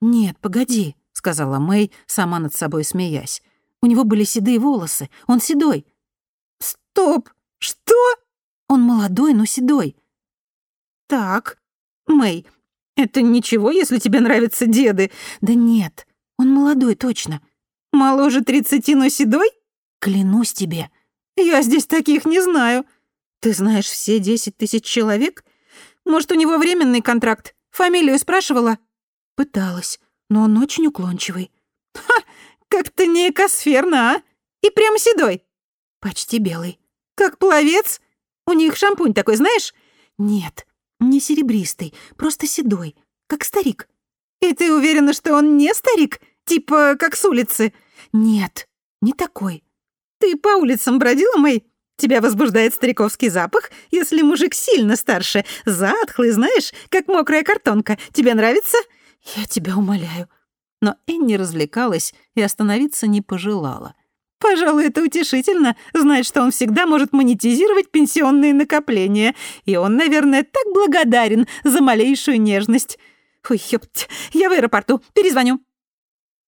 «Нет, погоди», — сказала Мэй, сама над собой смеясь. «У него были седые волосы, он седой». «Стоп! «Что?» «Он молодой, но седой». «Так, Мэй, это ничего, если тебе нравятся деды?» «Да нет, он молодой, точно». «Моложе тридцати, но седой?» «Клянусь тебе». «Я здесь таких не знаю». «Ты знаешь все десять тысяч человек? Может, у него временный контракт? Фамилию спрашивала?» «Пыталась, но он очень уклончивый». «Ха, как-то не экосферно, а? И прям седой?» «Почти белый». «Как пловец? У них шампунь такой, знаешь?» «Нет, не серебристый, просто седой, как старик». «И ты уверена, что он не старик? Типа, как с улицы?» «Нет, не такой». «Ты по улицам бродила, Мэй? Тебя возбуждает стариковский запах, если мужик сильно старше, затхлый, знаешь, как мокрая картонка. Тебе нравится?» «Я тебя умоляю». Но Энни развлекалась и остановиться не пожелала. Пожалуй, это утешительно, знать, что он всегда может монетизировать пенсионные накопления. И он, наверное, так благодарен за малейшую нежность. Ой, ёпть, я в аэропорту, перезвоню.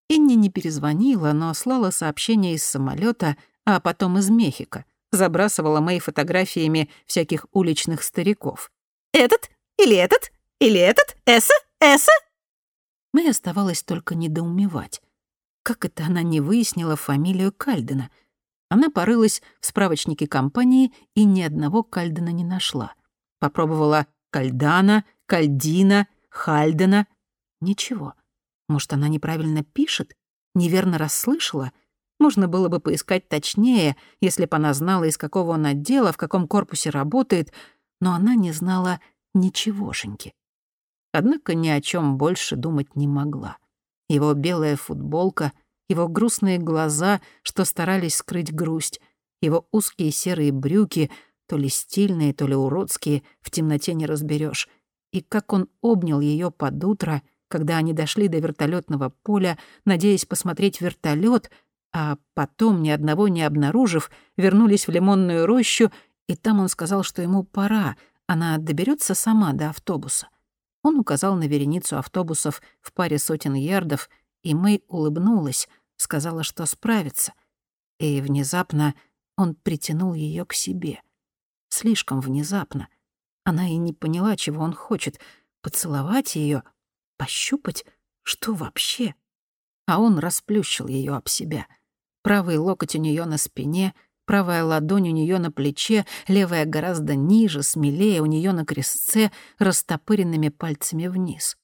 Энни не перезвонила, но слала сообщение из самолета, а потом из Мехико. Забрасывала мои фотографиями всяких уличных стариков. «Этот? Или этот? Или этот? Эсса? Эсса?» Мэй оставалось только недоумевать. Как это она не выяснила фамилию Кальдена? Она порылась в справочнике компании и ни одного Кальдена не нашла. Попробовала Кальдана, Кальдина, Хальдена. Ничего. Может, она неправильно пишет? Неверно расслышала? Можно было бы поискать точнее, если бы она знала, из какого он отдела, в каком корпусе работает, но она не знала ничегошеньки. Однако ни о чем больше думать не могла. Его белая футболка, его грустные глаза, что старались скрыть грусть, его узкие серые брюки, то ли стильные, то ли уродские, в темноте не разберешь. И как он обнял ее под утро, когда они дошли до вертолетного поля, надеясь посмотреть вертолет, а потом, ни одного не обнаружив, вернулись в лимонную рощу, и там он сказал, что ему пора, она доберется сама до автобуса. Он указал на вереницу автобусов в паре сотен ярдов, и Мэй улыбнулась, сказала, что справится. И внезапно он притянул ее к себе. Слишком внезапно. Она и не поняла, чего он хочет. Поцеловать ее, пощупать, что вообще? А он расплющил ее об себя. Правый локоть у нее на спине — Правая ладонь у нее на плече, левая гораздо ниже, смелее, у нее на крестце, растопыренными пальцами вниз.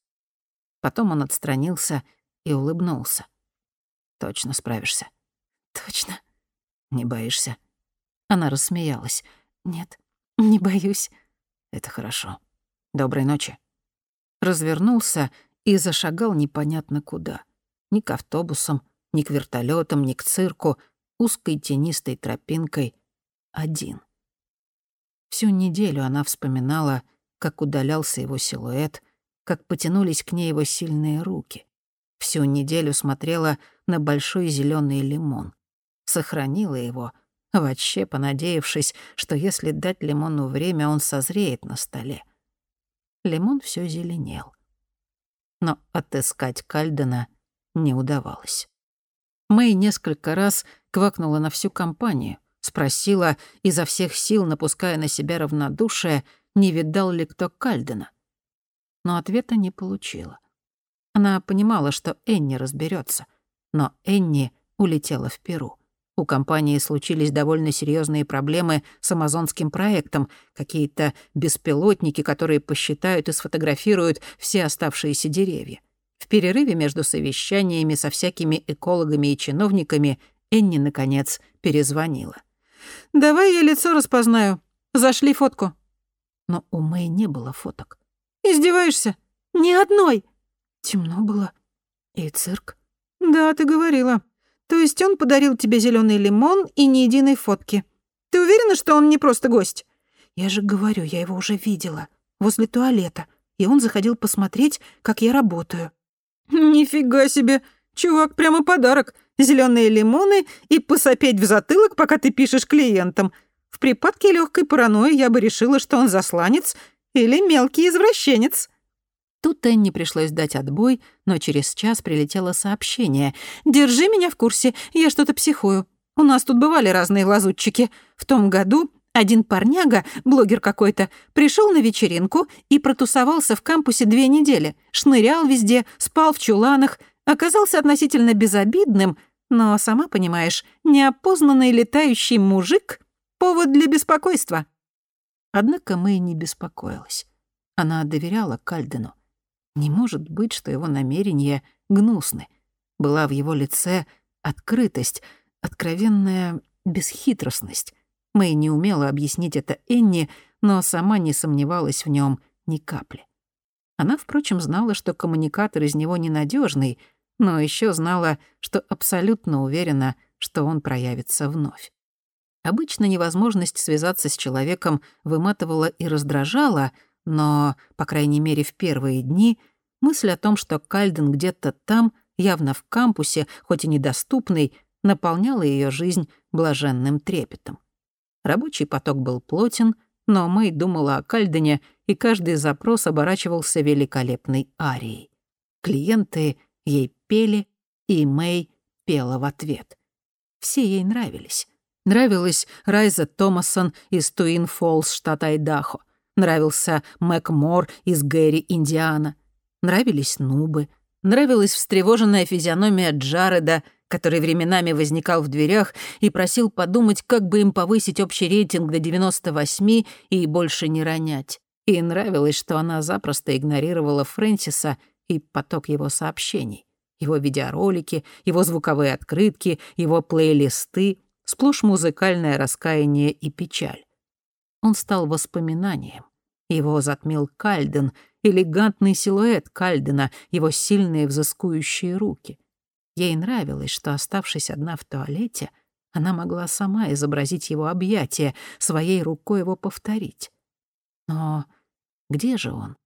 Потом он отстранился и улыбнулся. «Точно справишься?» «Точно». «Не боишься?» Она рассмеялась. «Нет, не боюсь». «Это хорошо. Доброй ночи». Развернулся и зашагал непонятно куда. Ни к автобусам, ни к вертолетам, ни к цирку, узкой тенистой тропинкой один. Всю неделю она вспоминала, как удалялся его силуэт, как потянулись к ней его сильные руки. Всю неделю смотрела на большой зеленый лимон. Сохранила его, вообще понадеявшись, что если дать лимону время, он созреет на столе. Лимон все зеленел. Но отыскать Кальдена не удавалось. Мэй несколько раз квакнула на всю компанию, спросила, изо всех сил напуская на себя равнодушие, не видал ли кто Кальдена. Но ответа не получила. Она понимала, что Энни разберется, но Энни улетела в Перу. У компании случились довольно серьезные проблемы с амазонским проектом, какие-то беспилотники, которые посчитают и сфотографируют все оставшиеся деревья. В перерыве между совещаниями со всякими экологами и чиновниками Энни, наконец, перезвонила. «Давай я лицо распознаю. Зашли фотку». Но у Мэй не было фоток. «Издеваешься? Ни одной!» Темно было. И цирк. «Да, ты говорила. То есть он подарил тебе зеленый лимон и ни единой фотки. Ты уверена, что он не просто гость?» «Я же говорю, я его уже видела. Возле туалета. И он заходил посмотреть, как я работаю». «Нифига себе! Чувак, прямо подарок. Зеленые лимоны и посопеть в затылок, пока ты пишешь клиентам. В припадке легкой паранойи я бы решила, что он засланец или мелкий извращенец». Тут Энни пришлось дать отбой, но через час прилетело сообщение. «Держи меня в курсе, я что-то психую. У нас тут бывали разные лазутчики. В том году Один парняга, блогер какой-то, пришел на вечеринку и протусовался в кампусе две недели, шнырял везде, спал в чуланах, оказался относительно безобидным, но, сама понимаешь, неопознанный летающий мужик — повод для беспокойства. Однако Мэй не беспокоилась. Она доверяла Кальдену. Не может быть, что его намерения гнусны. Была в его лице открытость, откровенная бесхитростность. Мэй не умела объяснить это Энни, но сама не сомневалась в нем ни капли. Она, впрочем, знала, что коммуникатор из него ненадежный, но еще знала, что абсолютно уверена, что он проявится вновь. Обычно невозможность связаться с человеком выматывала и раздражала, но, по крайней мере, в первые дни мысль о том, что Кальден где-то там, явно в кампусе, хоть и недоступный, наполняла ее жизнь блаженным трепетом. Рабочий поток был плотен, но Мэй думала о Кальдене, и каждый запрос оборачивался великолепной арией. Клиенты ей пели, и Мэй пела в ответ. Все ей нравились. Нравилась Райза Томасон из Туин Фоллс, штат Айдахо. Нравился Мэг Мор из Гэри, Индиана. Нравились нубы. Нравилась встревоженная физиономия Джареда — который временами возникал в дверях и просил подумать, как бы им повысить общий рейтинг до 98 и больше не ронять. И нравилось, что она запросто игнорировала Фрэнсиса и поток его сообщений. Его видеоролики, его звуковые открытки, его плейлисты, сплошь музыкальное раскаяние и печаль. Он стал воспоминанием. Его затмил Кальден, элегантный силуэт Кальдена, его сильные взыскующие руки — Ей нравилось, что, оставшись одна в туалете, она могла сама изобразить его объятие, своей рукой его повторить. Но где же он?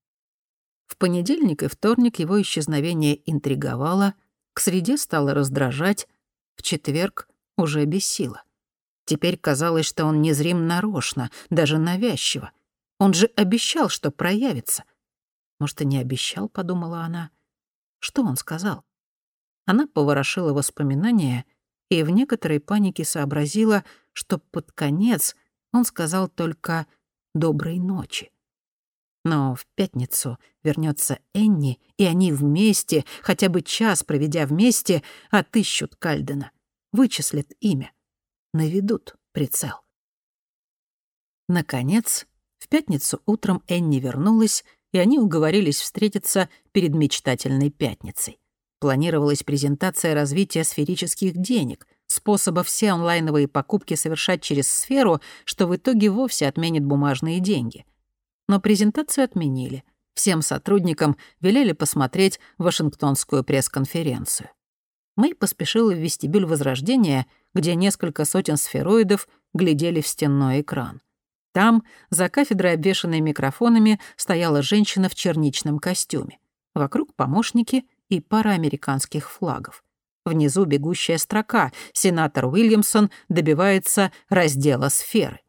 В понедельник и вторник его исчезновение интриговало, к среде стало раздражать, в четверг уже бесило. Теперь казалось, что он незрим нарочно, даже навязчиво. Он же обещал, что проявится. Может, и не обещал, подумала она. Что он сказал? Она поворошила воспоминания и в некоторой панике сообразила, что под конец он сказал только «доброй ночи». Но в пятницу вернется Энни, и они вместе, хотя бы час проведя вместе, отыщут Кальдена, вычислят имя, наведут прицел. Наконец, в пятницу утром Энни вернулась, и они уговорились встретиться перед мечтательной пятницей планировалась презентация развития сферических денег, способа все онлайновые покупки совершать через сферу, что в итоге вовсе отменит бумажные деньги. Но презентацию отменили. Всем сотрудникам велели посмотреть Вашингтонскую пресс-конференцию. Мэй поспешила в вестибюль Возрождения, где несколько сотен сфероидов глядели в стенной экран. Там, за кафедрой, обвешанной микрофонами, стояла женщина в черничном костюме. Вокруг помощники и пара американских флагов. Внизу бегущая строка «Сенатор Уильямсон добивается раздела сферы».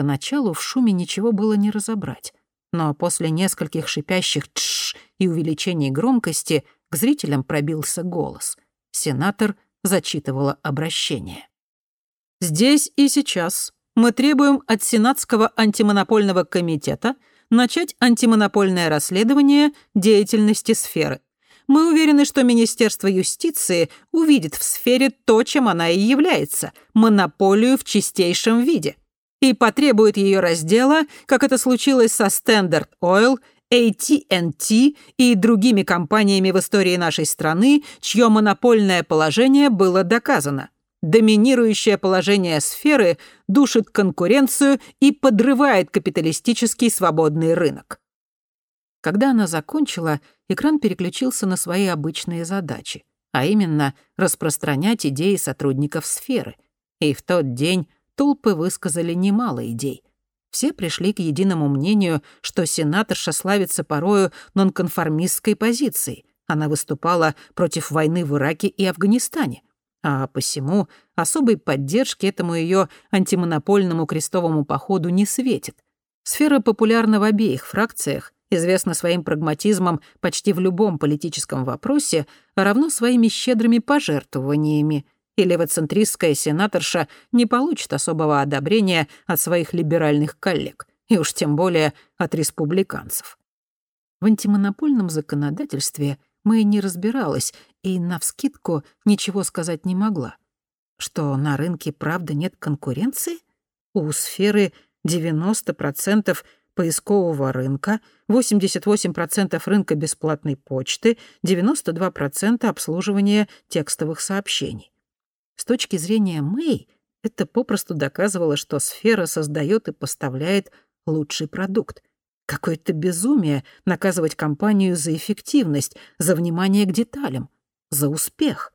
Поначалу в шуме ничего было не разобрать, но после нескольких шипящих «тш» и увеличений громкости к зрителям пробился голос. Сенатор зачитывала обращение. «Здесь и сейчас мы требуем от Сенатского антимонопольного комитета начать антимонопольное расследование деятельности сферы. Мы уверены, что Министерство юстиции увидит в сфере то, чем она и является – монополию в чистейшем виде, и потребует ее раздела, как это случилось со Standard Oil, AT&T и другими компаниями в истории нашей страны, чье монопольное положение было доказано. Доминирующее положение сферы душит конкуренцию и подрывает капиталистический свободный рынок. Когда она закончила, экран переключился на свои обычные задачи, а именно распространять идеи сотрудников сферы. И в тот день толпы высказали немало идей. Все пришли к единому мнению, что сенаторша славится порою нонконформистской позицией. Она выступала против войны в Ираке и Афганистане. А посему особой поддержки этому ее антимонопольному крестовому походу не светит. Сфера популярна в обеих фракциях, известна своим прагматизмом почти в любом политическом вопросе, равно своими щедрыми пожертвованиями. И левоцентристская сенаторша не получит особого одобрения от своих либеральных коллег, и уж тем более от республиканцев. В антимонопольном законодательстве Мэй не разбиралась и, навскидку, ничего сказать не могла. Что на рынке правда нет конкуренции? У сферы 90% поискового рынка, 88% рынка бесплатной почты, 92% обслуживания текстовых сообщений. С точки зрения Мэй, это попросту доказывало, что сфера создает и поставляет лучший продукт. Какое-то безумие наказывать компанию за эффективность, за внимание к деталям, за успех.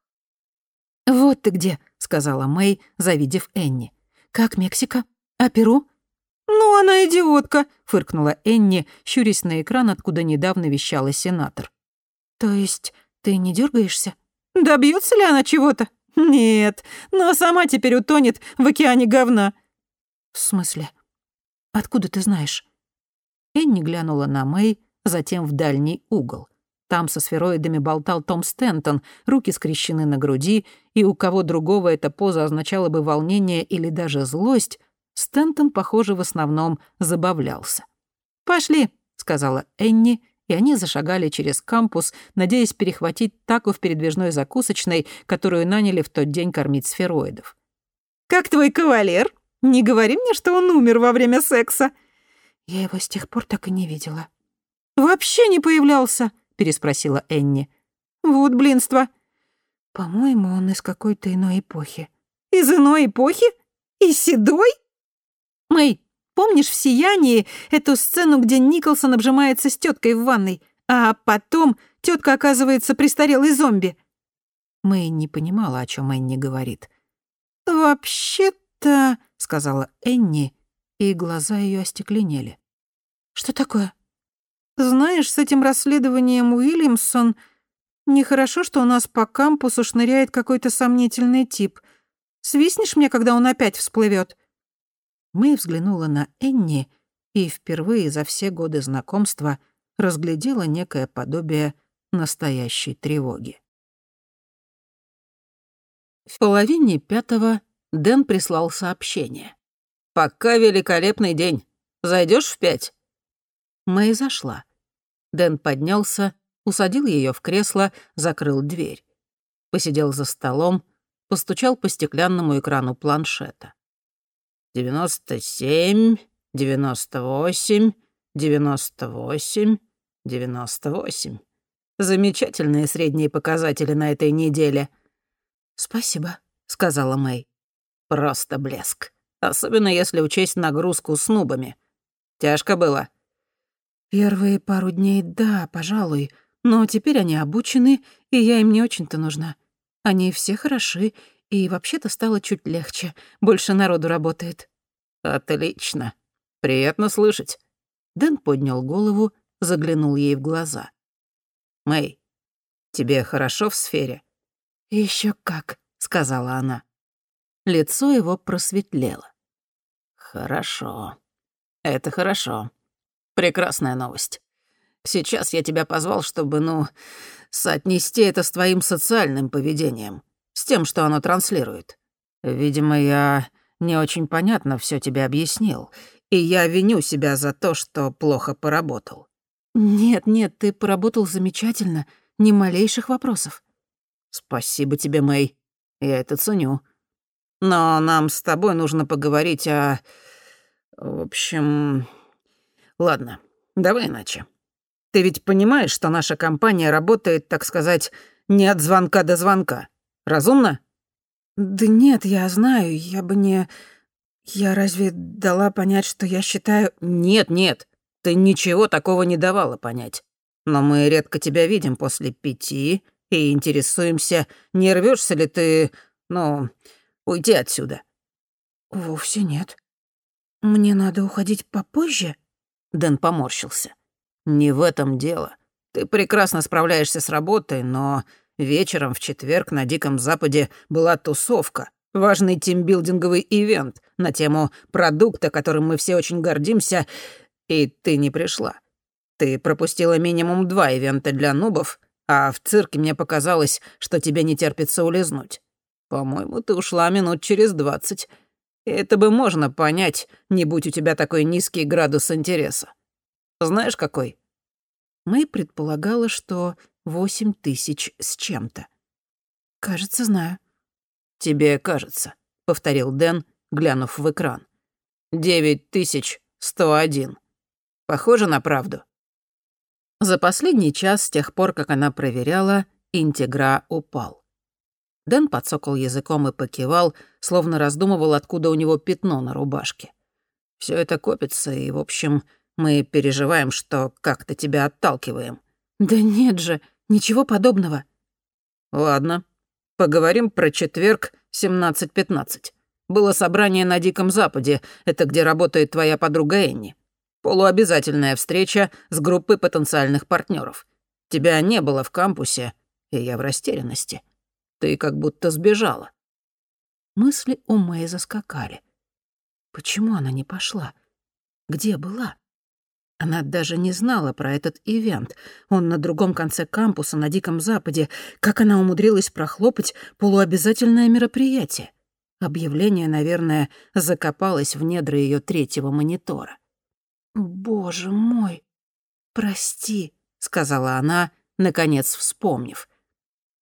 «Вот ты где», — сказала Мэй, завидев Энни. «Как Мексика? А Перу?» «Ну, она идиотка», — фыркнула Энни, щурясь на экран, откуда недавно вещала сенатор. «То есть ты не дергаешься? Добьется ли она чего-то? Нет, но сама теперь утонет в океане говна. В смысле? Откуда ты знаешь? Энни глянула на Мэй, затем в дальний угол. Там со сфероидами болтал Том Стентон, руки скрещены на груди, и у кого другого эта поза означала бы волнение или даже злость, Стентон, похоже, в основном забавлялся. «Пошли», — сказала Энни, — и они зашагали через кампус, надеясь перехватить таку в передвижной закусочной, которую наняли в тот день кормить сфероидов. «Как твой кавалер? Не говори мне, что он умер во время секса!» «Я его с тех пор так и не видела». «Вообще не появлялся?» — переспросила Энни. «Вот блинство». «По-моему, он из какой-то иной эпохи». «Из иной эпохи? И седой?» «Мэй, Помнишь в «Сиянии» эту сцену, где Николсон обжимается с теткой в ванной, а потом тетка оказывается престарелой зомби?» Мэй не понимала, о чем Энни говорит. «Вообще-то», — сказала Энни, и глаза ее остекленели. «Что такое?» «Знаешь, с этим расследованием Уильямсон нехорошо, что у нас по кампусу шныряет какой-то сомнительный тип. Свистнешь мне, когда он опять всплывет? Мэй взглянула на Энни и впервые за все годы знакомства разглядела некое подобие настоящей тревоги. В половине пятого Дэн прислал сообщение. «Пока великолепный день. Зайдешь в пять?» Мэй зашла. Дэн поднялся, усадил ее в кресло, закрыл дверь. Посидел за столом, постучал по стеклянному экрану планшета девяносто семь, девяносто восемь, девяносто восемь, девяносто восемь. Замечательные средние показатели на этой неделе. «Спасибо», — сказала Мэй. «Просто блеск. Особенно если учесть нагрузку с нубами. Тяжко было?» «Первые пару дней, да, пожалуй. Но теперь они обучены, и я им не очень-то нужна. Они все хороши, и вообще-то стало чуть легче. Больше народу работает». «Отлично. Приятно слышать». Дэн поднял голову, заглянул ей в глаза. «Мэй, тебе хорошо в сфере?» Еще как», — сказала она. Лицо его просветлело. «Хорошо. Это хорошо. Прекрасная новость. Сейчас я тебя позвал, чтобы, ну, соотнести это с твоим социальным поведением с тем, что оно транслирует. Видимо, я не очень понятно все тебе объяснил, и я виню себя за то, что плохо поработал». «Нет, нет, ты поработал замечательно, ни малейших вопросов». «Спасибо тебе, Мэй, я это ценю. Но нам с тобой нужно поговорить о... В общем... Ладно, давай иначе. Ты ведь понимаешь, что наша компания работает, так сказать, не от звонка до звонка. Разумно?» «Да нет, я знаю, я бы не... Я разве дала понять, что я считаю...» «Нет, нет, ты ничего такого не давала понять. Но мы редко тебя видим после пяти и интересуемся, не рвешься ли ты, ну, уйти отсюда». «Вовсе нет. Мне надо уходить попозже?» Дэн поморщился. «Не в этом дело. Ты прекрасно справляешься с работой, но Вечером в четверг на Диком Западе была тусовка, важный тимбилдинговый ивент на тему продукта, которым мы все очень гордимся, и ты не пришла. Ты пропустила минимум два ивента для нубов, а в цирке мне показалось, что тебе не терпится улизнуть. По-моему, ты ушла минут через двадцать. Это бы можно понять, не будь у тебя такой низкий градус интереса. Знаешь, какой?» Мэй предполагала, что восемь тысяч с чем-то. «Кажется, знаю». «Тебе кажется», — повторил Дэн, глянув в экран. «Девять тысяч сто один. Похоже на правду?» За последний час, с тех пор, как она проверяла, интегра упал. Дэн подсокал языком и покивал, словно раздумывал, откуда у него пятно на рубашке. Все это копится, и, в общем, мы переживаем, что как-то тебя отталкиваем». «Да нет же, ничего подобного». «Ладно. Поговорим про четверг 17.15. Было собрание на Диком Западе, это где работает твоя подруга Энни. Полуобязательная встреча с группой потенциальных партнеров. Тебя не было в кампусе, и я в растерянности. Ты как будто сбежала». Мысли у Мэй заскакали. Почему она не пошла? Где была? Она даже не знала про этот ивент. Он на другом конце кампуса, на Диком Западе. Как она умудрилась прохлопать полуобязательное мероприятие? Объявление, наверное, закопалось в недра ее третьего монитора. «Боже мой, прости», — сказала она, наконец вспомнив.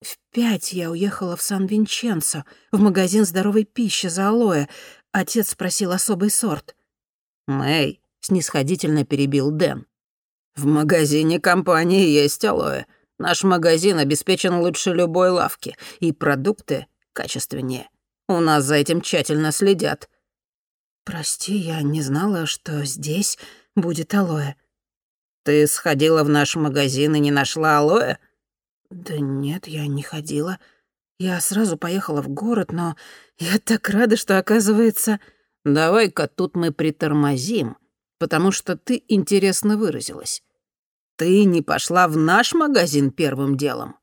«В пять я уехала в Сан-Винченцо, в магазин здоровой пищи за алоэ. Отец спросил особый сорт». «Мэй, снисходительно перебил Дэн. «В магазине компании есть алоэ. Наш магазин обеспечен лучше любой лавки, и продукты качественнее. У нас за этим тщательно следят». «Прости, я не знала, что здесь будет алоэ». «Ты сходила в наш магазин и не нашла алоэ?» «Да нет, я не ходила. Я сразу поехала в город, но я так рада, что, оказывается...» «Давай-ка тут мы притормозим потому что ты интересно выразилась. Ты не пошла в наш магазин первым делом?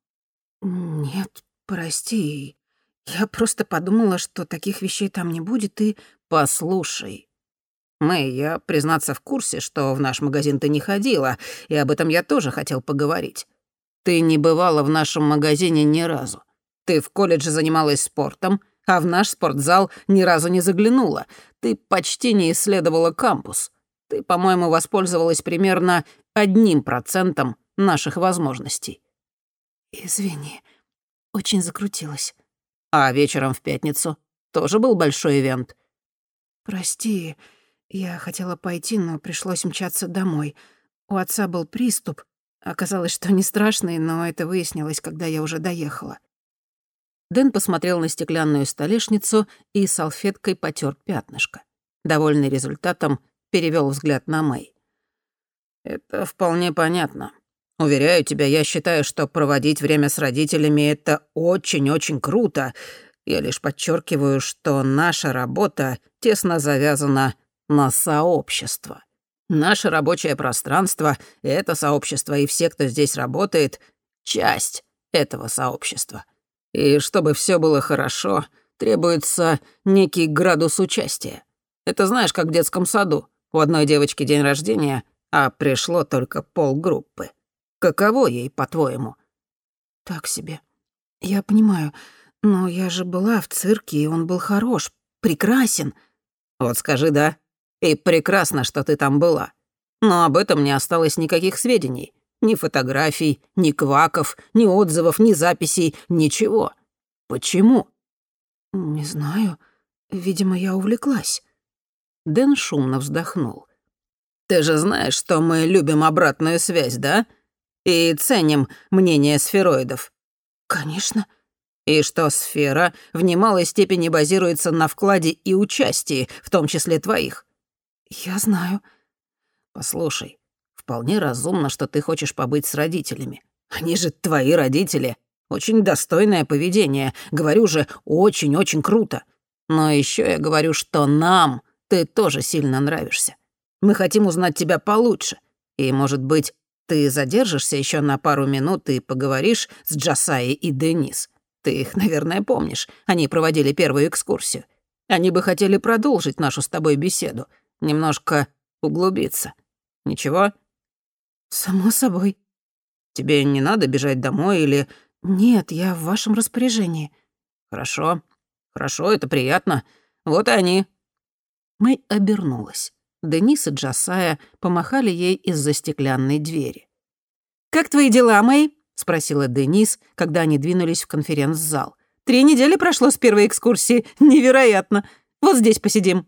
Нет, прости. Я просто подумала, что таких вещей там не будет, и... Послушай. Мэй, я, признаться, в курсе, что в наш магазин ты не ходила, и об этом я тоже хотел поговорить. Ты не бывала в нашем магазине ни разу. Ты в колледже занималась спортом, а в наш спортзал ни разу не заглянула. Ты почти не исследовала кампус. Ты, по-моему, воспользовалась примерно одним процентом наших возможностей. Извини, очень закрутилась. А вечером в пятницу тоже был большой ивент. Прости, я хотела пойти, но пришлось мчаться домой. У отца был приступ. Оказалось, что не страшный, но это выяснилось, когда я уже доехала. Дэн посмотрел на стеклянную столешницу и салфеткой потер пятнышко. Довольный результатом, перевел взгляд на Мэй. «Это вполне понятно. Уверяю тебя, я считаю, что проводить время с родителями — это очень-очень круто. Я лишь подчеркиваю, что наша работа тесно завязана на сообщество. Наше рабочее пространство — это сообщество, и все, кто здесь работает, — часть этого сообщества. И чтобы все было хорошо, требуется некий градус участия. Это знаешь, как в детском саду. У одной девочки день рождения, а пришло только полгруппы. Каково ей, по-твоему?» «Так себе. Я понимаю, но я же была в цирке, и он был хорош, прекрасен». «Вот скажи, да. И прекрасно, что ты там была. Но об этом не осталось никаких сведений. Ни фотографий, ни кваков, ни отзывов, ни записей, ничего. Почему?» «Не знаю. Видимо, я увлеклась». Дэн шумно вздохнул. «Ты же знаешь, что мы любим обратную связь, да? И ценим мнение сфероидов». «Конечно». И что сфера в немалой степени базируется на вкладе и участии, в том числе твоих. Я знаю. Послушай, вполне разумно, что ты хочешь побыть с родителями. Они же твои родители. Очень достойное поведение. Говорю же, очень-очень круто. Но еще я говорю, что нам ты тоже сильно нравишься. Мы хотим узнать тебя получше. И, может быть, ты задержишься еще на пару минут и поговоришь с Джасаей и Денис. Ты их, наверное, помнишь. Они проводили первую экскурсию. Они бы хотели продолжить нашу с тобой беседу. Немножко углубиться. Ничего? Само собой. Тебе не надо бежать домой или... Нет, я в вашем распоряжении. Хорошо. Хорошо, это приятно. Вот и они». Мэй обернулась. Денис и Джасая помахали ей из-за стеклянной двери. «Как твои дела, Мэй?» — спросила Денис, когда они двинулись в конференц-зал. «Три недели прошло с первой экскурсии. Невероятно. Вот здесь посидим».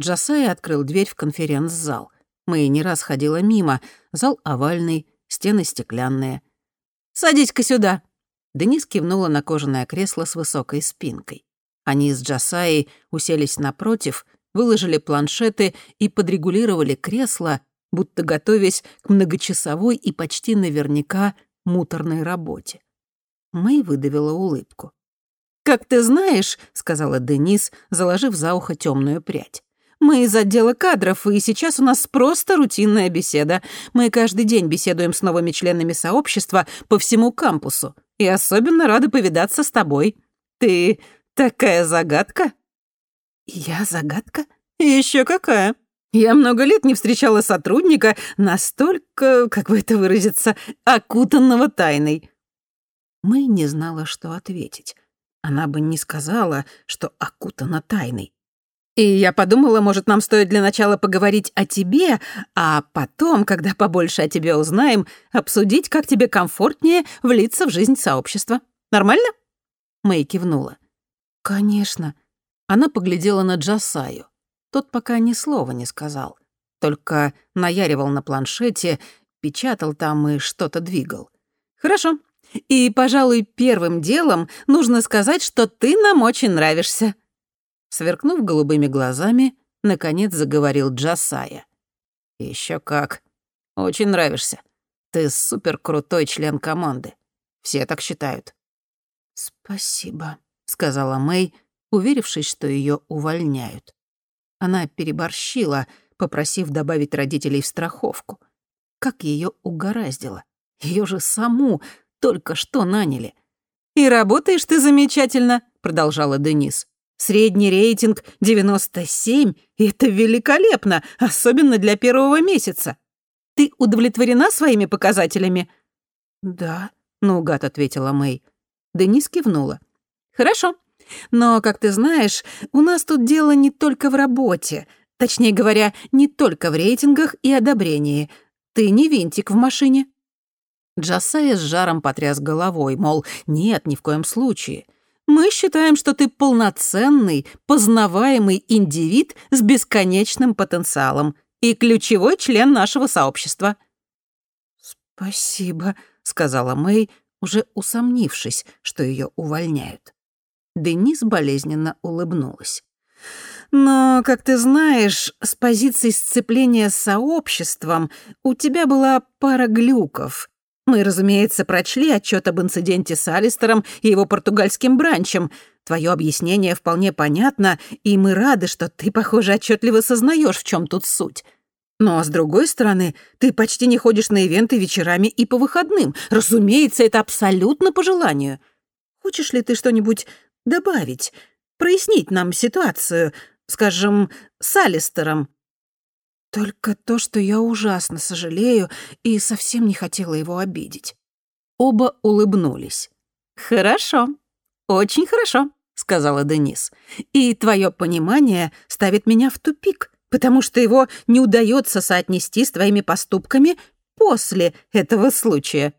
Джасая открыл дверь в конференц-зал. Мэй не раз ходила мимо. Зал овальный, стены стеклянные. «Садись-ка сюда». Денис кивнула на кожаное кресло с высокой спинкой. Они с Джасаей уселись напротив, выложили планшеты и подрегулировали кресло, будто готовясь к многочасовой и почти наверняка муторной работе. Мэй выдавила улыбку. «Как ты знаешь», — сказала Денис, заложив за ухо темную прядь, мы из отдела кадров, и сейчас у нас просто рутинная беседа. Мы каждый день беседуем с новыми членами сообщества по всему кампусу. И особенно рады повидаться с тобой. Ты такая загадка». «Я загадка?» Еще какая. Я много лет не встречала сотрудника настолько, как бы это выразиться, окутанного тайной». Мы не знала, что ответить. Она бы не сказала, что окутана тайной. И я подумала, может, нам стоит для начала поговорить о тебе, а потом, когда побольше о тебе узнаем, обсудить, как тебе комфортнее влиться в жизнь сообщества. Нормально?» Мэй кивнула. «Конечно». Она поглядела на Джасаю. Тот пока ни слова не сказал, только наяривал на планшете, печатал там и что-то двигал. «Хорошо. И, пожалуй, первым делом нужно сказать, что ты нам очень нравишься». Сверкнув голубыми глазами, наконец заговорил Джасая. Еще как. Очень нравишься. Ты супер крутой член команды. Все так считают». «Спасибо», — сказала Мэй, уверившись, что ее увольняют. Она переборщила, попросив добавить родителей в страховку. Как ее угораздило. Ее же саму только что наняли. «И работаешь ты замечательно», — продолжала Денис. Средний рейтинг 97, и это великолепно, особенно для первого месяца. Ты удовлетворена своими показателями? Да, наугад ответила Мэй. Денис кивнула. Хорошо. Но, как ты знаешь, у нас тут дело не только в работе. Точнее говоря, не только в рейтингах и одобрении. Ты не винтик в машине. Джасая с жаром потряс головой, мол, нет, ни в коем случае. Мы считаем, что ты полноценный, познаваемый индивид с бесконечным потенциалом и ключевой член нашего сообщества». «Спасибо», — сказала Мэй, уже усомнившись, что ее увольняют. Денис болезненно улыбнулась. «Но, как ты знаешь, с позиции сцепления с сообществом у тебя была пара глюков. Мы, разумеется, прочли отчет об инциденте с Алистером и его португальским бранчем. Твое объяснение вполне понятно, и мы рады, что ты, похоже, отчетливо сознаешь, в чем тут суть. Но, с другой стороны, ты почти не ходишь на ивенты вечерами и по выходным. Разумеется, это абсолютно по желанию. Хочешь ли ты что-нибудь добавить, прояснить нам ситуацию, скажем, с Алистером? Только то, что я ужасно сожалею и совсем не хотела его обидеть. Оба улыбнулись. «Хорошо, очень хорошо», — сказала Денис. «И твое понимание ставит меня в тупик, потому что его не удается соотнести с твоими поступками после этого случая.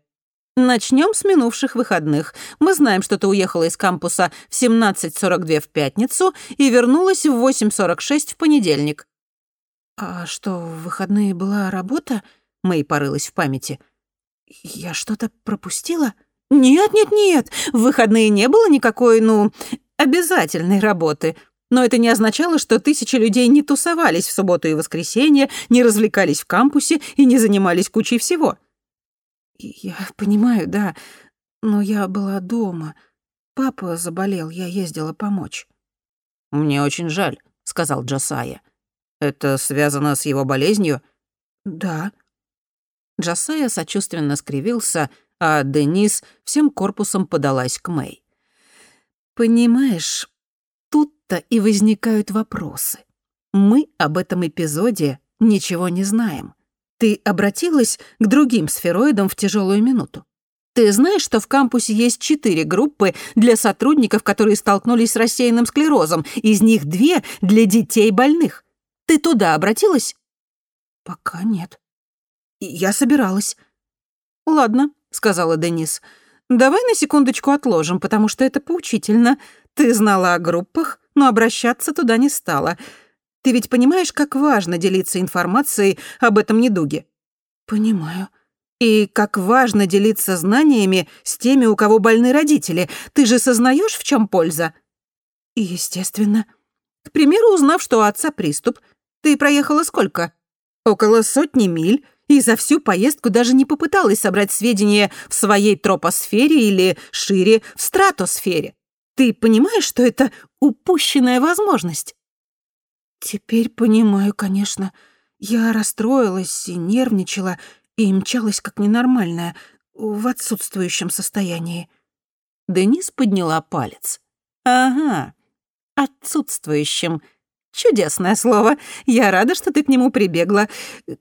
Начнем с минувших выходных. Мы знаем, что ты уехала из кампуса в 17.42 в пятницу и вернулась в 8.46 в понедельник. «А что, в выходные была работа?» Мэй порылась в памяти. «Я что-то пропустила?» «Нет, нет, нет, в выходные не было никакой, ну, обязательной работы. Но это не означало, что тысячи людей не тусовались в субботу и воскресенье, не развлекались в кампусе и не занимались кучей всего». «Я понимаю, да, но я была дома. Папа заболел, я ездила помочь». «Мне очень жаль», — сказал Джасая. Это связано с его болезнью? Да. Джасая сочувственно скривился, а Денис всем корпусом подалась к Мэй. Понимаешь, тут-то и возникают вопросы. Мы об этом эпизоде ничего не знаем. Ты обратилась к другим сфероидам в тяжелую минуту? Ты знаешь, что в кампусе есть четыре группы для сотрудников, которые столкнулись с рассеянным склерозом, из них две для детей больных. Ты туда обратилась? Пока нет. Я собиралась. Ладно, сказала Денис. Давай на секундочку отложим, потому что это поучительно. Ты знала о группах, но обращаться туда не стала. Ты ведь понимаешь, как важно делиться информацией об этом недуге? Понимаю. И как важно делиться знаниями с теми, у кого больны родители. Ты же сознаешь, в чем польза? Естественно. К примеру, узнав, что у отца приступ, ты проехала сколько? Около сотни миль, и за всю поездку даже не попыталась собрать сведения в своей тропосфере или, шире, в стратосфере. Ты понимаешь, что это упущенная возможность? Теперь понимаю, конечно. Я расстроилась и нервничала, и мчалась как ненормальная, в отсутствующем состоянии. Денис подняла палец. «Ага, отсутствующим. Чудесное слово. Я рада, что ты к нему прибегла.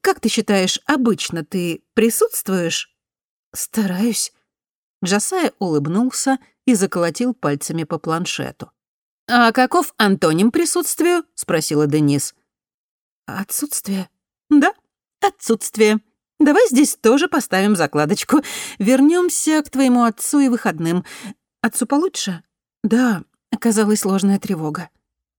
Как ты считаешь, обычно ты присутствуешь?» «Стараюсь». Джасая улыбнулся и заколотил пальцами по планшету. «А каков антоним присутствию?» — спросила Денис. «Отсутствие». «Да, отсутствие. Давай здесь тоже поставим закладочку. Вернемся к твоему отцу и выходным. Отцу получше? Да, оказалась сложная тревога.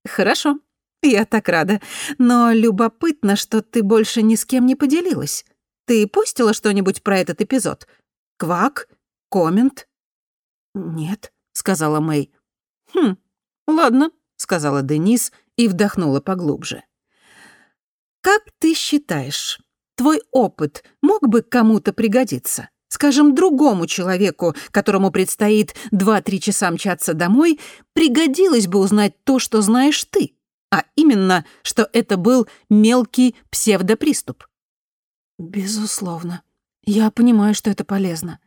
Хорошо. Я так рада. Но любопытно, что ты больше ни с кем не поделилась. Ты постила что-нибудь про этот эпизод? Квак? Коммент? Нет, сказала Мэй. Хм, ладно, сказала Денис и вдохнула поглубже. Как ты считаешь, твой опыт мог бы кому-то пригодиться? Скажем, другому человеку, которому предстоит 2-3 часа мчаться домой, пригодилось бы узнать то, что знаешь ты, а именно, что это был мелкий псевдоприступ. Безусловно. Я понимаю, что это полезно.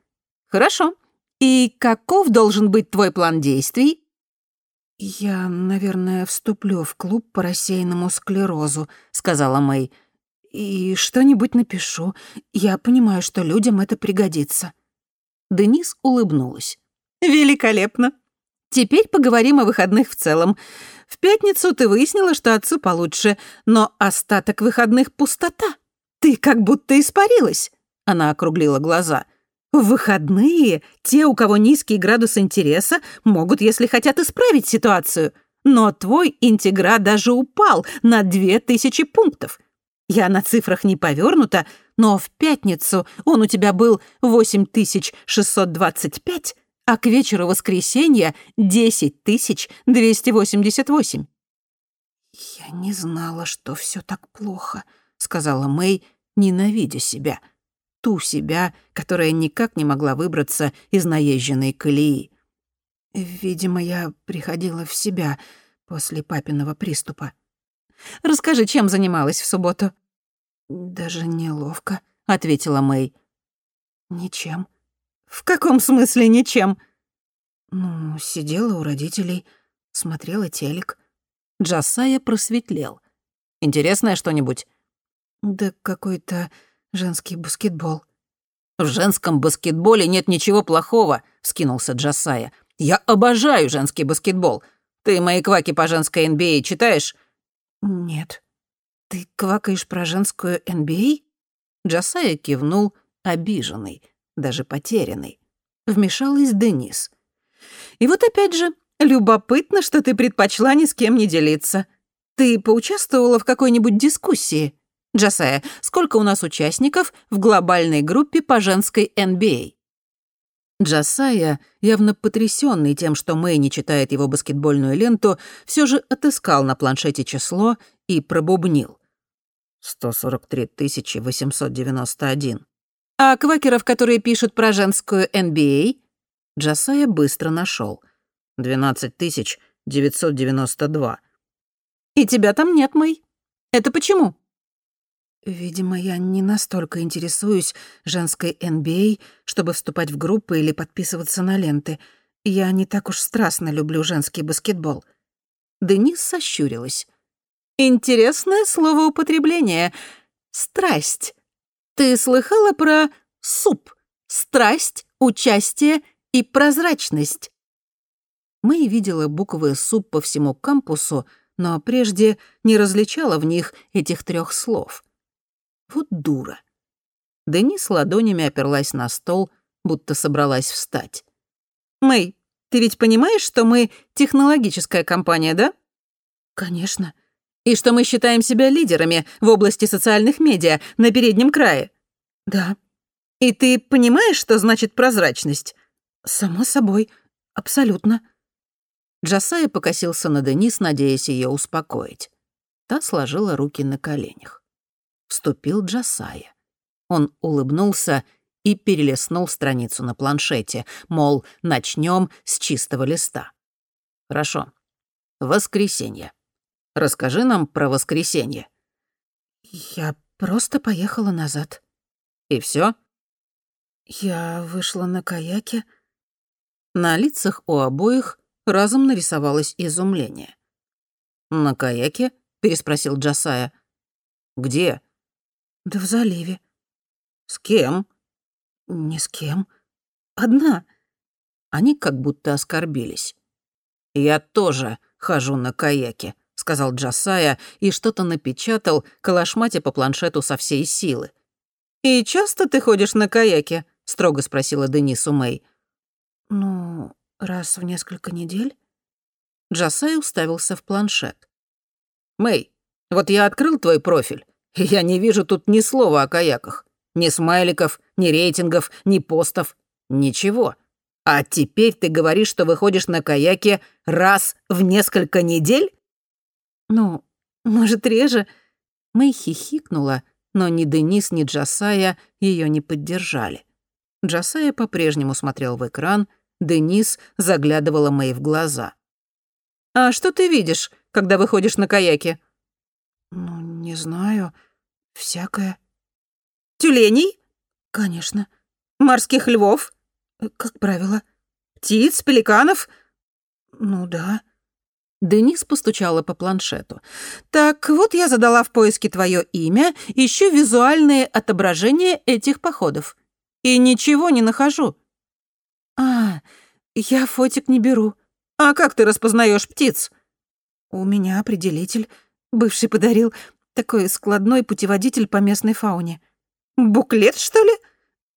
Хорошо. И каков должен быть твой план действий? Я, наверное, вступлю в клуб по рассеянному склерозу, сказала Мэй и что-нибудь напишу. Я понимаю, что людям это пригодится». Денис улыбнулась. «Великолепно. Теперь поговорим о выходных в целом. В пятницу ты выяснила, что отцу получше, но остаток выходных — пустота. Ты как будто испарилась». Она округлила глаза. В выходные те, у кого низкий градус интереса, могут, если хотят, исправить ситуацию. Но твой интегра даже упал на две тысячи пунктов. Я на цифрах не повернута, но в пятницу он у тебя был 8625, а к вечеру воскресенья 10288. «Я не знала, что все так плохо», — сказала Мэй, ненавидя себя. Ту себя, которая никак не могла выбраться из наезженной колеи. Видимо, я приходила в себя после папиного приступа. Расскажи, чем занималась в субботу?» «Даже неловко», — ответила Мэй. «Ничем». «В каком смысле ничем?» «Ну, сидела у родителей, смотрела телек». Джасая просветлел. «Интересное что-нибудь?» «Да какой-то женский баскетбол». «В женском баскетболе нет ничего плохого», — вскинулся Джасая. «Я обожаю женский баскетбол. Ты мои кваки по женской NBA а читаешь?» «Нет». «Ты квакаешь про женскую NBA?» Джасая кивнул, обиженный, даже потерянный. Вмешалась Денис. «И вот опять же, любопытно, что ты предпочла ни с кем не делиться. Ты поучаствовала в какой-нибудь дискуссии? Джасая, сколько у нас участников в глобальной группе по женской NBA?» Джасая, явно потрясенный тем, что Мэй не читает его баскетбольную ленту, все же отыскал на планшете число и пробубнил. 143 891. А квакеров, которые пишут про женскую NBA, Джасая быстро нашел. 12 992. И тебя там нет, Мэй. Это почему? Видимо, я не настолько интересуюсь женской NBA, чтобы вступать в группы или подписываться на ленты. Я не так уж страстно люблю женский баскетбол. Денис сощурилась. Интересное словоупотребление. Страсть. Ты слыхала про суп? Страсть участие и прозрачность. Мэй видела буквы «СУП» по всему кампусу, но прежде не различала в них этих трех слов. Вот дура. Денис ладонями оперлась на стол, будто собралась встать. «Мэй, ты ведь понимаешь, что мы технологическая компания, да?» «Конечно. И что мы считаем себя лидерами в области социальных медиа на переднем крае?» «Да». «И ты понимаешь, что значит прозрачность?» «Само собой. Абсолютно». Джасая покосился на Денис, надеясь ее успокоить. Та сложила руки на коленях. Вступил Джасая. Он улыбнулся и перелистнул страницу на планшете, мол, начнем с чистого листа. «Хорошо. Воскресенье. Расскажи нам про воскресенье». «Я просто поехала назад». «И все? «Я вышла на каяке». На лицах у обоих разом нарисовалось изумление. «На каяке?» — переспросил Джасая. «Где?» «Да в заливе». «С кем?» «Ни с кем. Одна». Они как будто оскорбились. «Я тоже хожу на каяке», — сказал Джасая и что-то напечатал, калашматя по планшету со всей силы. «И часто ты ходишь на каяке?» — строго спросила Денису Мэй. «Ну, Раз в несколько недель? Джасай уставился в планшет. «Мэй, вот я открыл твой профиль, я не вижу тут ни слова о каяках. Ни смайликов, ни рейтингов, ни постов. Ничего. А теперь ты говоришь, что выходишь на каяке раз в несколько недель? Ну, может, реже? Мэй хихикнула, но ни Денис, ни Джасая ее не поддержали. Джасая по-прежнему смотрел в экран — Денис заглядывала Мэй в глаза. «А что ты видишь, когда выходишь на каяке?» «Ну, не знаю. Всякое». «Тюленей?» «Конечно». «Морских львов?» «Как правило». «Птиц, пеликанов?» «Ну да». Денис постучала по планшету. «Так, вот я задала в поиске твое имя, ищу визуальные отображения этих походов. И ничего не нахожу. «А, я фотик не беру. А как ты распознаешь птиц?» «У меня определитель. Бывший подарил. Такой складной путеводитель по местной фауне». «Буклет, что ли?»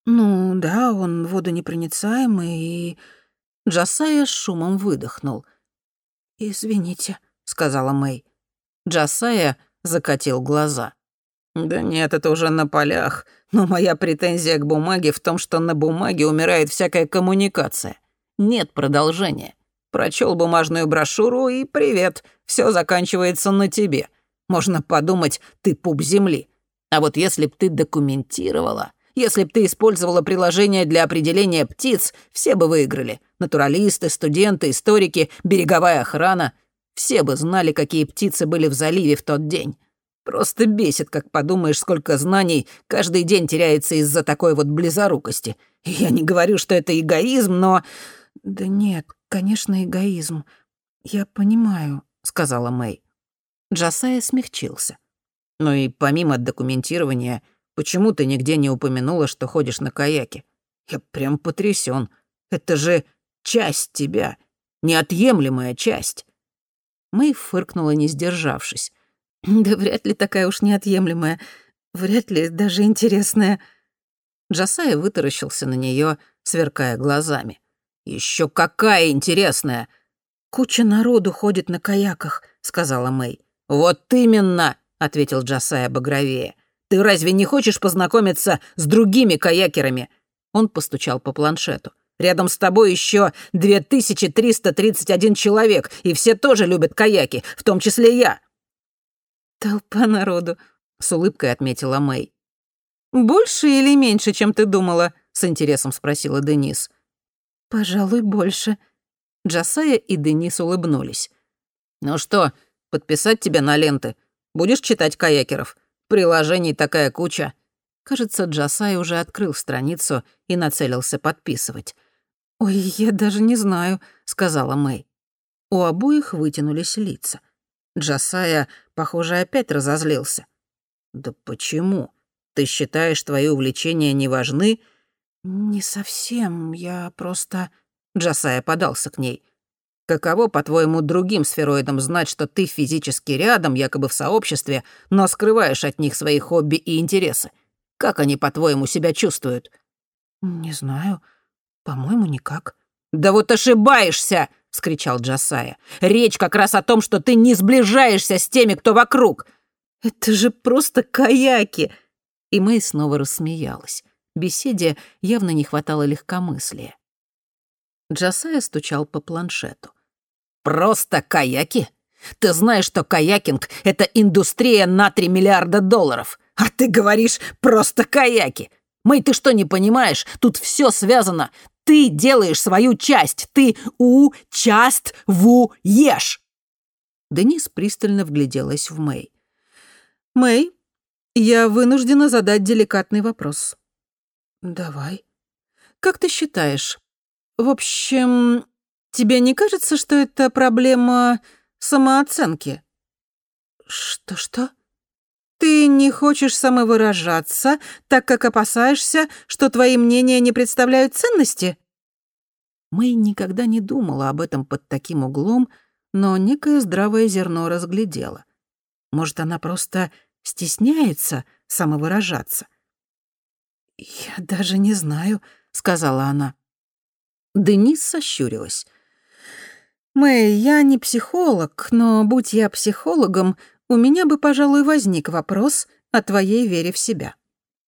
«Ну, да, он водонепроницаемый и...» Джасая шумом выдохнул. «Извините», — сказала Мэй. Джасая закатил глаза. «Да нет, это уже на полях. Но моя претензия к бумаге в том, что на бумаге умирает всякая коммуникация. Нет продолжения. Прочел бумажную брошюру и привет, все заканчивается на тебе. Можно подумать, ты пуп земли. А вот если б ты документировала, если б ты использовала приложение для определения птиц, все бы выиграли. Натуралисты, студенты, историки, береговая охрана. Все бы знали, какие птицы были в заливе в тот день. Просто бесит, как подумаешь, сколько знаний каждый день теряется из-за такой вот близорукости. я не говорю, что это эгоизм, но... Да нет, конечно, эгоизм. Я понимаю, сказала Мэй. Джасая смягчился. Ну и помимо документирования, почему ты нигде не упомянула, что ходишь на каяке? Я прям потрясен. Это же часть тебя, неотъемлемая часть. Мэй фыркнула, не сдержавшись. Да вряд ли такая уж неотъемлемая. Вряд ли даже интересная. Джасая вытаращился на нее, сверкая глазами. Еще какая интересная!» «Куча народу ходит на каяках», — сказала Мэй. «Вот именно!» — ответил Джасая багровее. «Ты разве не хочешь познакомиться с другими каякерами?» Он постучал по планшету. «Рядом с тобой еще 2331 человек, и все тоже любят каяки, в том числе я. «Толпа народу», — с улыбкой отметила Мэй. «Больше или меньше, чем ты думала?» — с интересом спросила Денис. «Пожалуй, больше». Джасая и Денис улыбнулись. «Ну что, подписать тебя на ленты? Будешь читать каякеров? Приложений такая куча». Кажется, Джасай уже открыл страницу и нацелился подписывать. «Ой, я даже не знаю», — сказала Мэй. У обоих вытянулись лица. Джасая, похоже, опять разозлился. «Да почему? Ты считаешь, твои увлечения не важны?» «Не совсем, я просто...» Джасая подался к ней. «Каково, по-твоему, другим сфероидам знать, что ты физически рядом, якобы в сообществе, но скрываешь от них свои хобби и интересы? Как они, по-твоему, себя чувствуют?» «Не знаю. По-моему, никак». «Да вот ошибаешься!» — вскричал Джасая. «Речь как раз о том, что ты не сближаешься с теми, кто вокруг!» «Это же просто каяки!» И Мэй снова рассмеялась. Беседе явно не хватало легкомыслия. Джасая стучал по планшету. «Просто каяки? Ты знаешь, что каякинг — это индустрия на 3 миллиарда долларов, а ты говоришь «просто каяки». Мэй, ты что, не понимаешь? Тут все связано. Ты делаешь свою часть. Ты участвуешь. Денис пристально вгляделась в Мэй. «Мэй, я вынуждена задать деликатный вопрос». «Давай». «Как ты считаешь, в общем, тебе не кажется, что это проблема самооценки? Что-что? Ты не хочешь самовыражаться, так как опасаешься, что твои мнения не представляют ценности? Мэй никогда не думала об этом под таким углом, но некое здравое зерно разглядела. Может, она просто стесняется самовыражаться? «Я даже не знаю», — сказала она. Денис сощурилась. «Мэй, я не психолог, но будь я психологом, у меня бы, пожалуй, возник вопрос о твоей вере в себя.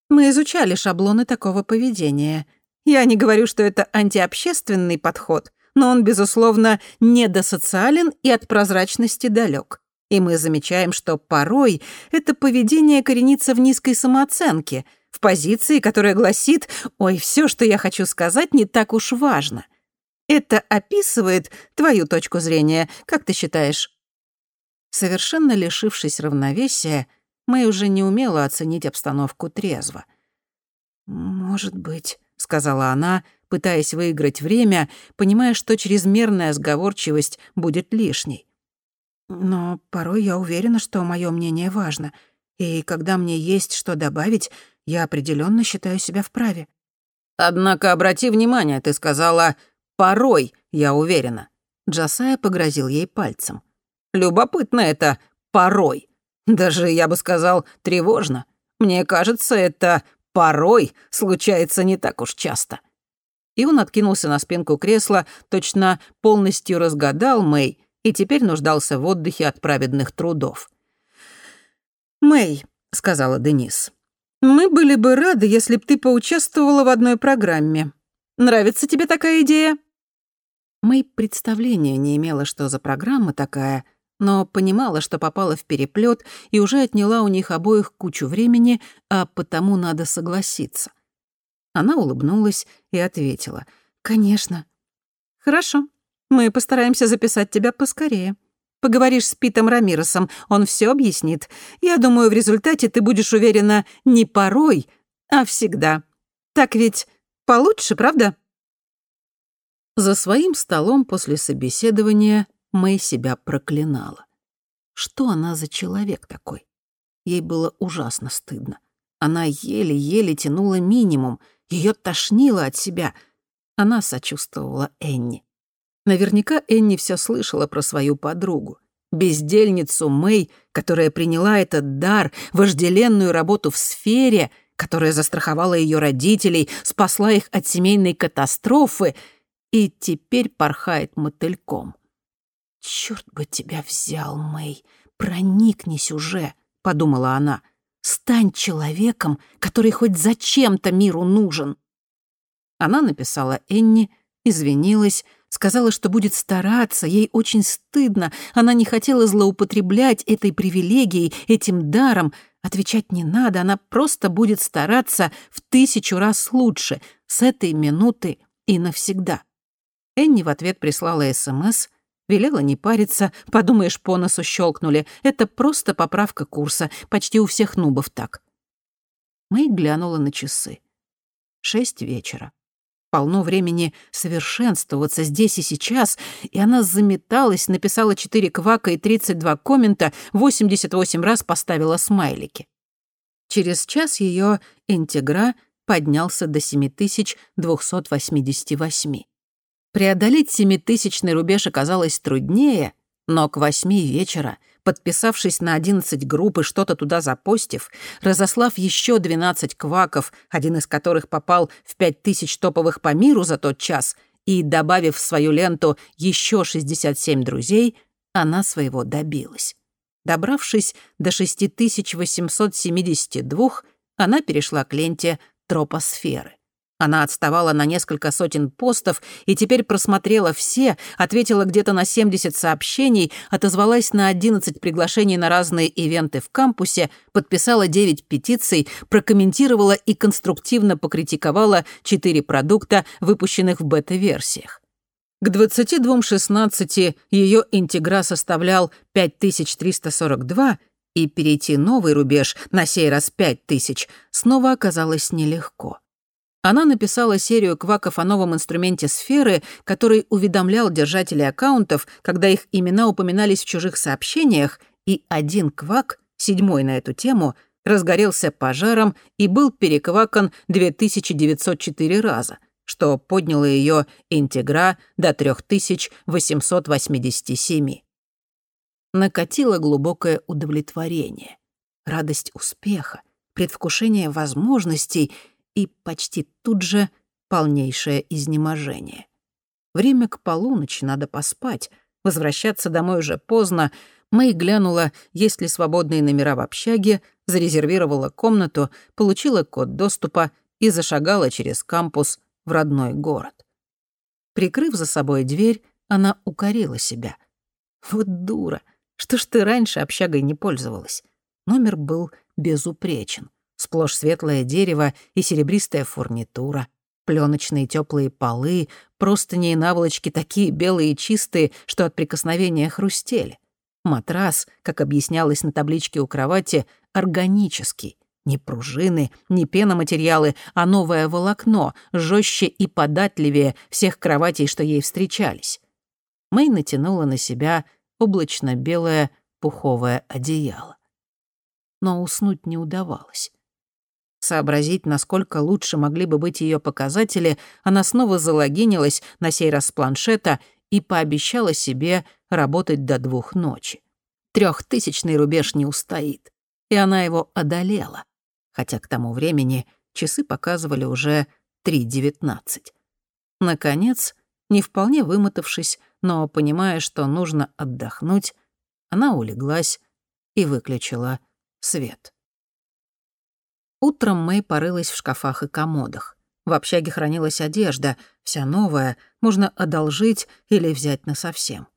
Мы изучали шаблоны такого поведения. Я не говорю, что это антиобщественный подход, но он, безусловно, недосоциален и от прозрачности далек. И мы замечаем, что порой это поведение коренится в низкой самооценке — в позиции, которая гласит «Ой, все, что я хочу сказать, не так уж важно». Это описывает твою точку зрения, как ты считаешь? Совершенно лишившись равновесия, Мэй уже не умела оценить обстановку трезво. «Может быть», — сказала она, пытаясь выиграть время, понимая, что чрезмерная сговорчивость будет лишней. «Но порой я уверена, что мое мнение важно, и когда мне есть что добавить, я определенно считаю себя вправе. Однако обрати внимание, ты сказала «порой», я уверена. Джасая погрозил ей пальцем. Любопытно это «порой». Даже, я бы сказал, тревожно. Мне кажется, это «порой» случается не так уж часто. И он откинулся на спинку кресла, точно полностью разгадал Мэй и теперь нуждался в отдыхе от праведных трудов. «Мэй», — сказала Денис, мы были бы рады, если б ты поучаствовала в одной программе. Нравится тебе такая идея?» Мэй представления не имела, что за программа такая, но понимала, что попала в переплет и уже отняла у них обоих кучу времени, а потому надо согласиться. Она улыбнулась и ответила. «Конечно». «Хорошо. Мы постараемся записать тебя поскорее». Поговоришь с Питом Рамиросом, он все объяснит. Я думаю, в результате ты будешь уверена не порой, а всегда. Так ведь получше, правда?» За своим столом после собеседования Мэй себя проклинала. Что она за человек такой? Ей было ужасно стыдно. Она еле-еле тянула минимум, ее тошнило от себя. Она сочувствовала Энни. Наверняка Энни все слышала про свою подругу. Бездельницу Мэй, которая приняла этот дар, вожделенную работу в сфере, которая застраховала ее родителей, спасла их от семейной катастрофы и теперь порхает мотыльком. «Чёрт бы тебя взял, Мэй, проникнись уже», — подумала она. «Стань человеком, который хоть зачем-то миру нужен». Она написала Энни, извинилась, Сказала, что будет стараться, ей очень стыдно. Она не хотела злоупотреблять этой привилегией, этим даром. Отвечать не надо, она просто будет стараться в тысячу раз лучше, с этой минуты и навсегда. Энни в ответ прислала СМС, велела не париться, подумаешь, по носу щелкнули. Это просто поправка курса, почти у всех нубов так. Мэй глянула на часы. Шесть вечера полно времени совершенствоваться здесь и сейчас, и она заметалась, написала 4 квака и 32 коммента, 88 раз поставила смайлики. Через час ее интегра поднялся до 7288. Преодолеть семитысячный рубеж оказалось труднее, но к восьми вечера, подписавшись на 11 групп и что-то туда запостив, разослав еще 12 кваков, один из которых попал в 5000 топовых по миру за тот час, и добавив в свою ленту еще 67 друзей, она своего добилась. Добравшись до 6872, она перешла к ленте тропосферы. Она отставала на несколько сотен постов и теперь просмотрела все, ответила где-то на 70 сообщений, отозвалась на 11 приглашений на разные ивенты в кампусе, подписала 9 петиций, прокомментировала и конструктивно покритиковала 4 продукта, выпущенных в бета-версиях. К 22.16 ее интегра составлял 5342, и перейти новый рубеж, на сей раз 5000, снова оказалось нелегко. Она написала серию кваков о новом инструменте сферы, который уведомлял держателей аккаунтов, когда их имена упоминались в чужих сообщениях, и один квак, седьмой на эту тему, разгорелся пожаром и был переквакан 2904 раза что подняло ее интегра до 3887. Накатило глубокое удовлетворение, радость успеха, предвкушение возможностей и почти тут же полнейшее изнеможение. Время к полуночи, надо поспать, возвращаться домой уже поздно. Мэй глянула, есть ли свободные номера в общаге, зарезервировала комнату, получила код доступа и зашагала через кампус в родной город. Прикрыв за собой дверь, она укорила себя. Вот дура, что ж ты раньше общагой не пользовалась? Номер был безупречен. Сплошь светлое дерево и серебристая фурнитура, пленочные теплые полы, простыни и наволочки такие белые и чистые, что от прикосновения хрустели. Матрас, как объяснялось на табличке у кровати, органический, ни пружины, ни пеноматериалы, а новое волокно, жестче и податливее всех кроватей, что ей встречались. Мэй натянула на себя облачно-белое пуховое одеяло. Но уснуть не удавалось. Сообразить, насколько лучше могли бы быть ее показатели, она снова залогинилась, на сей раз с планшета, и пообещала себе работать до двух ночи. Трехтысячный рубеж не устоит. И она его одолела хотя к тому времени часы показывали уже 3.19. Наконец, не вполне вымотавшись, но понимая, что нужно отдохнуть, она улеглась и выключила свет. Утром Мэй порылась в шкафах и комодах. В общаге хранилась одежда, вся новая, можно одолжить или взять насовсем.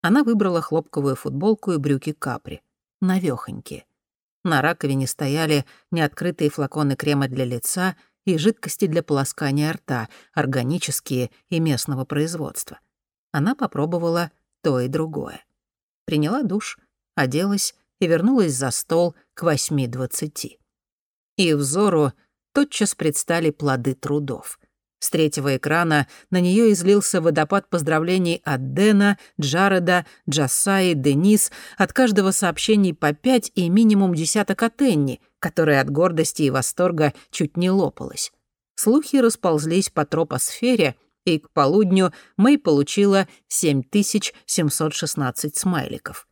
Она выбрала хлопковую футболку и брюки капри, навёхонькие. На раковине стояли неоткрытые флаконы крема для лица и жидкости для полоскания рта, органические и местного производства. Она попробовала то и другое. Приняла душ, оделась и вернулась за стол к восьми двадцати. И взору тотчас предстали плоды трудов. С третьего экрана на нее излился водопад поздравлений от Дэна, Джареда, Джасаи, Денис, от каждого сообщений по пять и минимум десяток от Энни, которая от гордости и восторга чуть не лопалась. Слухи расползлись по тропосфере, и к полудню Мэй получила 7716 смайликов.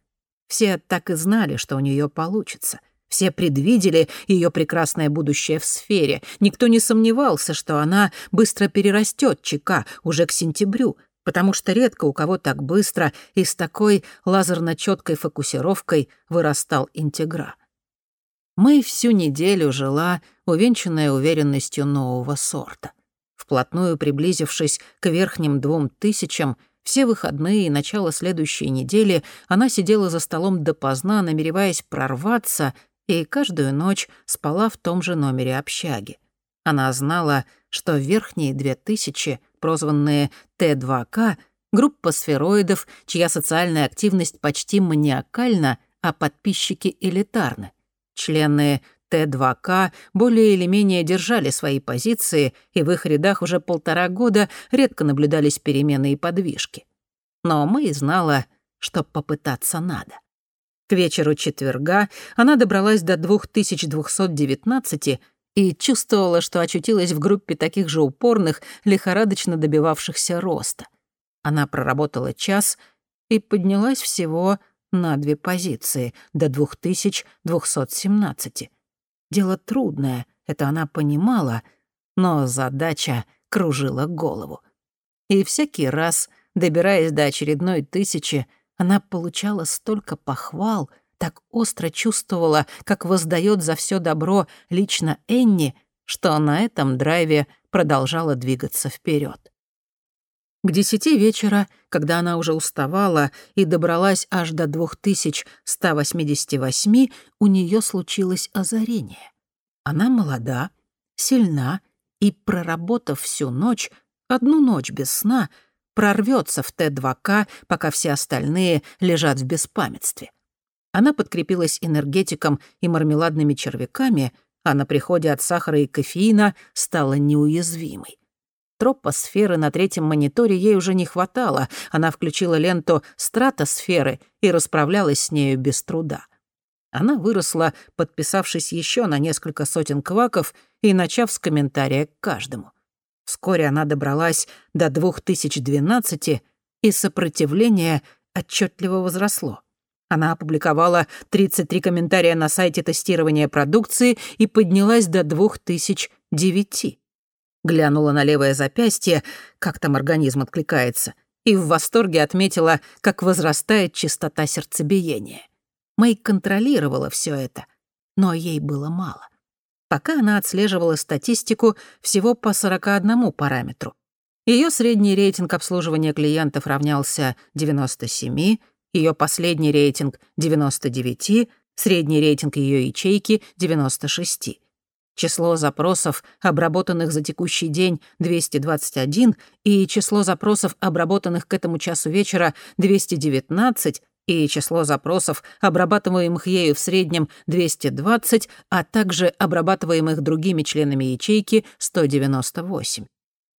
Все так и знали, что у нее получится — все предвидели ее прекрасное будущее в сфере. Никто не сомневался, что она быстро перерастет ЧК уже к сентябрю, потому что редко у кого так быстро и с такой лазерно-четкой фокусировкой вырастал интегра. Мы всю неделю жила, увенчанная уверенностью нового сорта. Вплотную приблизившись к верхним двум тысячам, все выходные и начало следующей недели она сидела за столом допоздна, намереваясь прорваться — и каждую ночь спала в том же номере общаги. Она знала, что верхние две тысячи, прозванные Т2К, группа сфероидов, чья социальная активность почти маниакальна, а подписчики элитарны. Члены Т2К более или менее держали свои позиции, и в их рядах уже полтора года редко наблюдались перемены и подвижки. Но мы знала, что попытаться надо. К вечеру четверга она добралась до 2219 и чувствовала, что очутилась в группе таких же упорных, лихорадочно добивавшихся роста. Она проработала час и поднялась всего на две позиции, до 2217. Дело трудное, это она понимала, но задача кружила голову. И всякий раз, добираясь до очередной тысячи, она получала столько похвал, так остро чувствовала, как воздает за все добро лично Энни, что на этом драйве продолжала двигаться вперед. К десяти вечера, когда она уже уставала и добралась аж до 2188, у нее случилось озарение. Она молода, сильна и, проработав всю ночь, одну ночь без сна, прорвется в Т2К, пока все остальные лежат в беспамятстве. Она подкрепилась энергетиком и мармеладными червяками, а на приходе от сахара и кофеина стала неуязвимой. Тропосферы на третьем мониторе ей уже не хватало. Она включила ленту стратосферы и расправлялась с нею без труда. Она выросла, подписавшись еще на несколько сотен кваков и начав с комментария к каждому. Вскоре она добралась до 2012, и сопротивление отчетливо возросло. Она опубликовала 33 комментария на сайте тестирования продукции и поднялась до 2009. Глянула на левое запястье, как там организм откликается, и в восторге отметила, как возрастает частота сердцебиения. Мэй контролировала все это, но ей было мало. Пока она отслеживала статистику всего по 41 параметру. Ее средний рейтинг обслуживания клиентов равнялся 97, ее последний рейтинг — 99, средний рейтинг ее ячейки — 96. Число запросов, обработанных за текущий день, 221, и число запросов, обработанных к этому часу вечера, 219, и число запросов, обрабатываемых ею в среднем 220, а также обрабатываемых другими членами ячейки 198.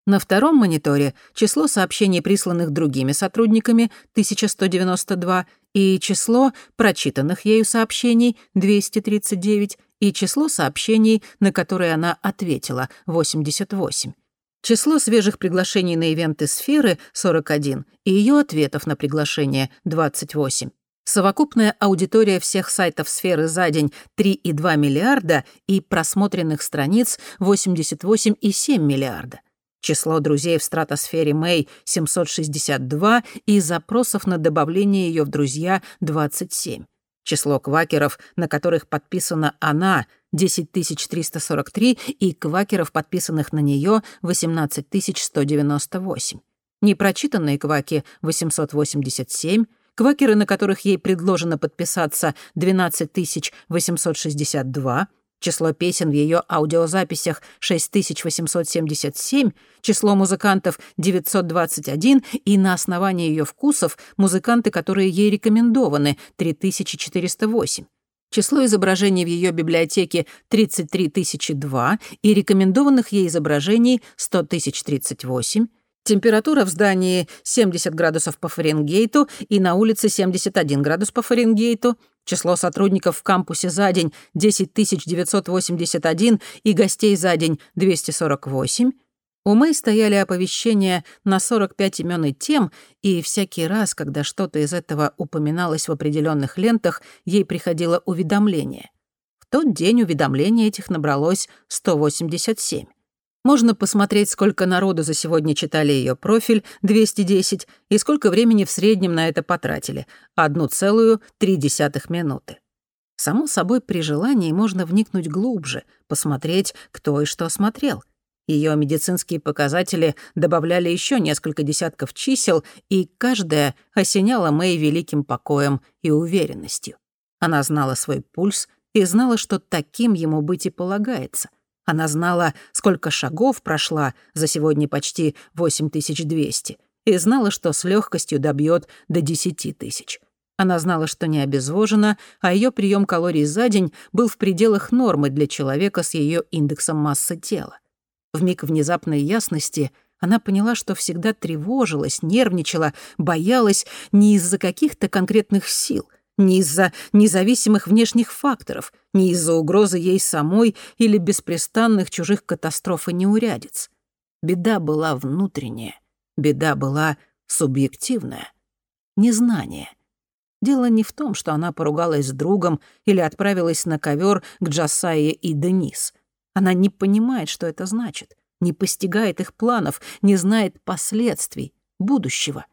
На втором мониторе число сообщений, присланных другими сотрудниками, 1192, и число прочитанных ею сообщений, 239, и число сообщений, на которые она ответила, 88. Число свежих приглашений на ивенты сферы — 41, и ее ответов на приглашение — 28. Совокупная аудитория всех сайтов сферы за день — 3,2 миллиарда и просмотренных страниц — 88,7 миллиарда. Число друзей в стратосфере Мэй — 762, и запросов на добавление ее в друзья — 27. Число квакеров, на которых подписана она — 10343, и квакеров, подписанных на нее — 18198. Непрочитанные кваки — 887, квакеры, на которых ей предложено подписаться — 12862, число песен в ее аудиозаписях 6877, число музыкантов 921 и на основании ее вкусов музыканты, которые ей рекомендованы 3408. Число изображений в ее библиотеке 33002 и рекомендованных ей изображений 100 038, Температура в здании 70 градусов по Фаренгейту и на улице 71 градус по Фаренгейту. Число сотрудников в кампусе за день 10 981 и гостей за день 248. У Мэй стояли оповещения на 45 имен и тем, и всякий раз, когда что-то из этого упоминалось в определенных лентах, ей приходило уведомление. В тот день уведомлений этих набралось 187. Можно посмотреть, сколько народу за сегодня читали ее профиль, 210, и сколько времени в среднем на это потратили — 1,3 минуты. Само собой, при желании можно вникнуть глубже, посмотреть, кто и что смотрел. Ее медицинские показатели добавляли еще несколько десятков чисел, и каждая осеняла Мэй великим покоем и уверенностью. Она знала свой пульс и знала, что таким ему быть и полагается — она знала, сколько шагов прошла за сегодня почти 8200, и знала, что с легкостью добьет до 10 тысяч. Она знала, что не обезвожена, а ее прием калорий за день был в пределах нормы для человека с ее индексом массы тела. В миг внезапной ясности она поняла, что всегда тревожилась, нервничала, боялась не из-за каких-то конкретных сил — не из-за независимых внешних факторов, не из-за угрозы ей самой или беспрестанных чужих катастроф и неурядиц. Беда была внутренняя, беда была субъективная. Незнание. Дело не в том, что она поругалась с другом или отправилась на ковер к Джасае и Денис. Она не понимает, что это значит, не постигает их планов, не знает последствий, будущего.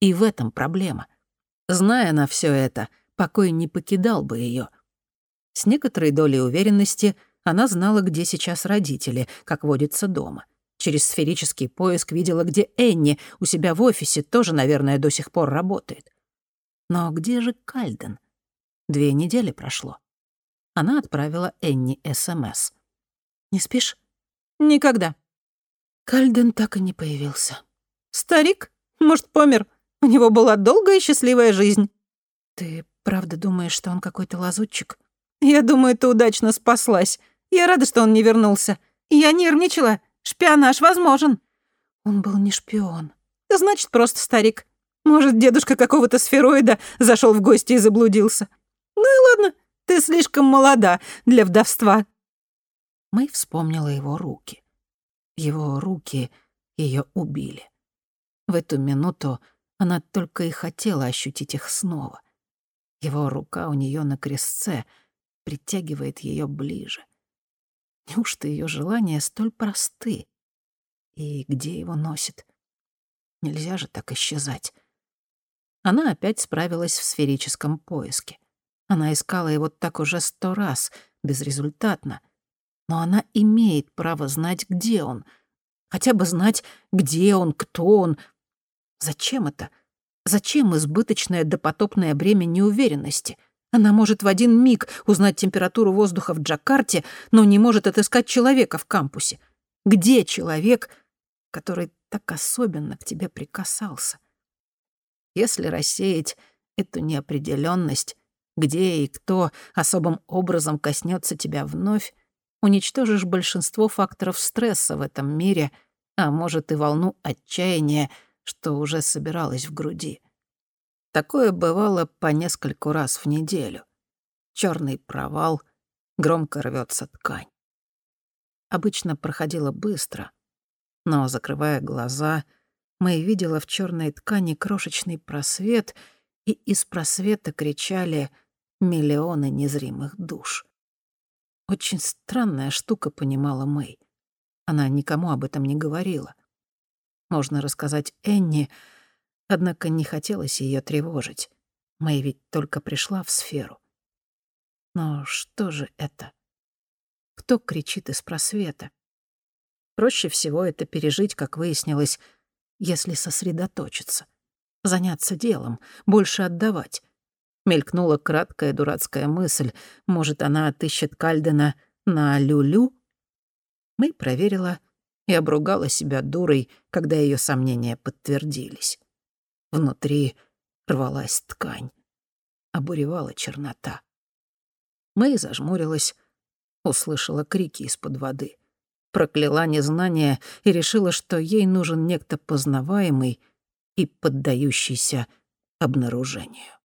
И в этом проблема. Зная на все это, покой не покидал бы ее. С некоторой долей уверенности она знала, где сейчас родители, как водится дома. Через сферический поиск видела, где Энни, у себя в офисе, тоже, наверное, до сих пор работает. Но где же Кальден? Две недели прошло. Она отправила Энни СМС. «Не спишь?» «Никогда». Кальден так и не появился. «Старик? Может, помер? У него была долгая и счастливая жизнь». «Ты правда думаешь, что он какой-то лазутчик?» «Я думаю, ты удачно спаслась. Я рада, что он не вернулся. Я нервничала. Шпионаж возможен». «Он был не шпион». «Значит, просто старик. Может, дедушка какого-то сфероида зашел в гости и заблудился. Ну и ладно, ты слишком молода для вдовства». Мэй вспомнила его руки. Его руки ее убили. В эту минуту она только и хотела ощутить их снова. Его рука у нее на крестце притягивает ее ближе. Неужто ее желания столь просты? И где его носит? Нельзя же так исчезать. Она опять справилась в сферическом поиске. Она искала его так уже сто раз, безрезультатно. Но она имеет право знать, где он. Хотя бы знать, где он, кто он, Зачем это? Зачем избыточное допотопное бремя неуверенности? Она может в один миг узнать температуру воздуха в Джакарте, но не может отыскать человека в кампусе. Где человек, который так особенно к тебе прикасался? Если рассеять эту неопределенность, где и кто особым образом коснется тебя вновь, уничтожишь большинство факторов стресса в этом мире, а может и волну отчаяния, что уже собиралась в груди. Такое бывало по нескольку раз в неделю. Черный провал, громко рвется ткань. Обычно проходило быстро, но, закрывая глаза, мы видела в черной ткани крошечный просвет, и из просвета кричали миллионы незримых душ. Очень странная штука, понимала Мэй. Она никому об этом не говорила — можно рассказать Энни, однако не хотелось ее тревожить. Мэй ведь только пришла в сферу. Но что же это? Кто кричит из просвета? Проще всего это пережить, как выяснилось, если сосредоточиться, заняться делом, больше отдавать. Мелькнула краткая дурацкая мысль, может, она отыщет Кальдена на Люлю? Мэй проверила и обругала себя дурой, когда ее сомнения подтвердились. Внутри рвалась ткань, обуревала чернота. Мэй зажмурилась, услышала крики из-под воды, прокляла незнание и решила, что ей нужен некто познаваемый и поддающийся обнаружению.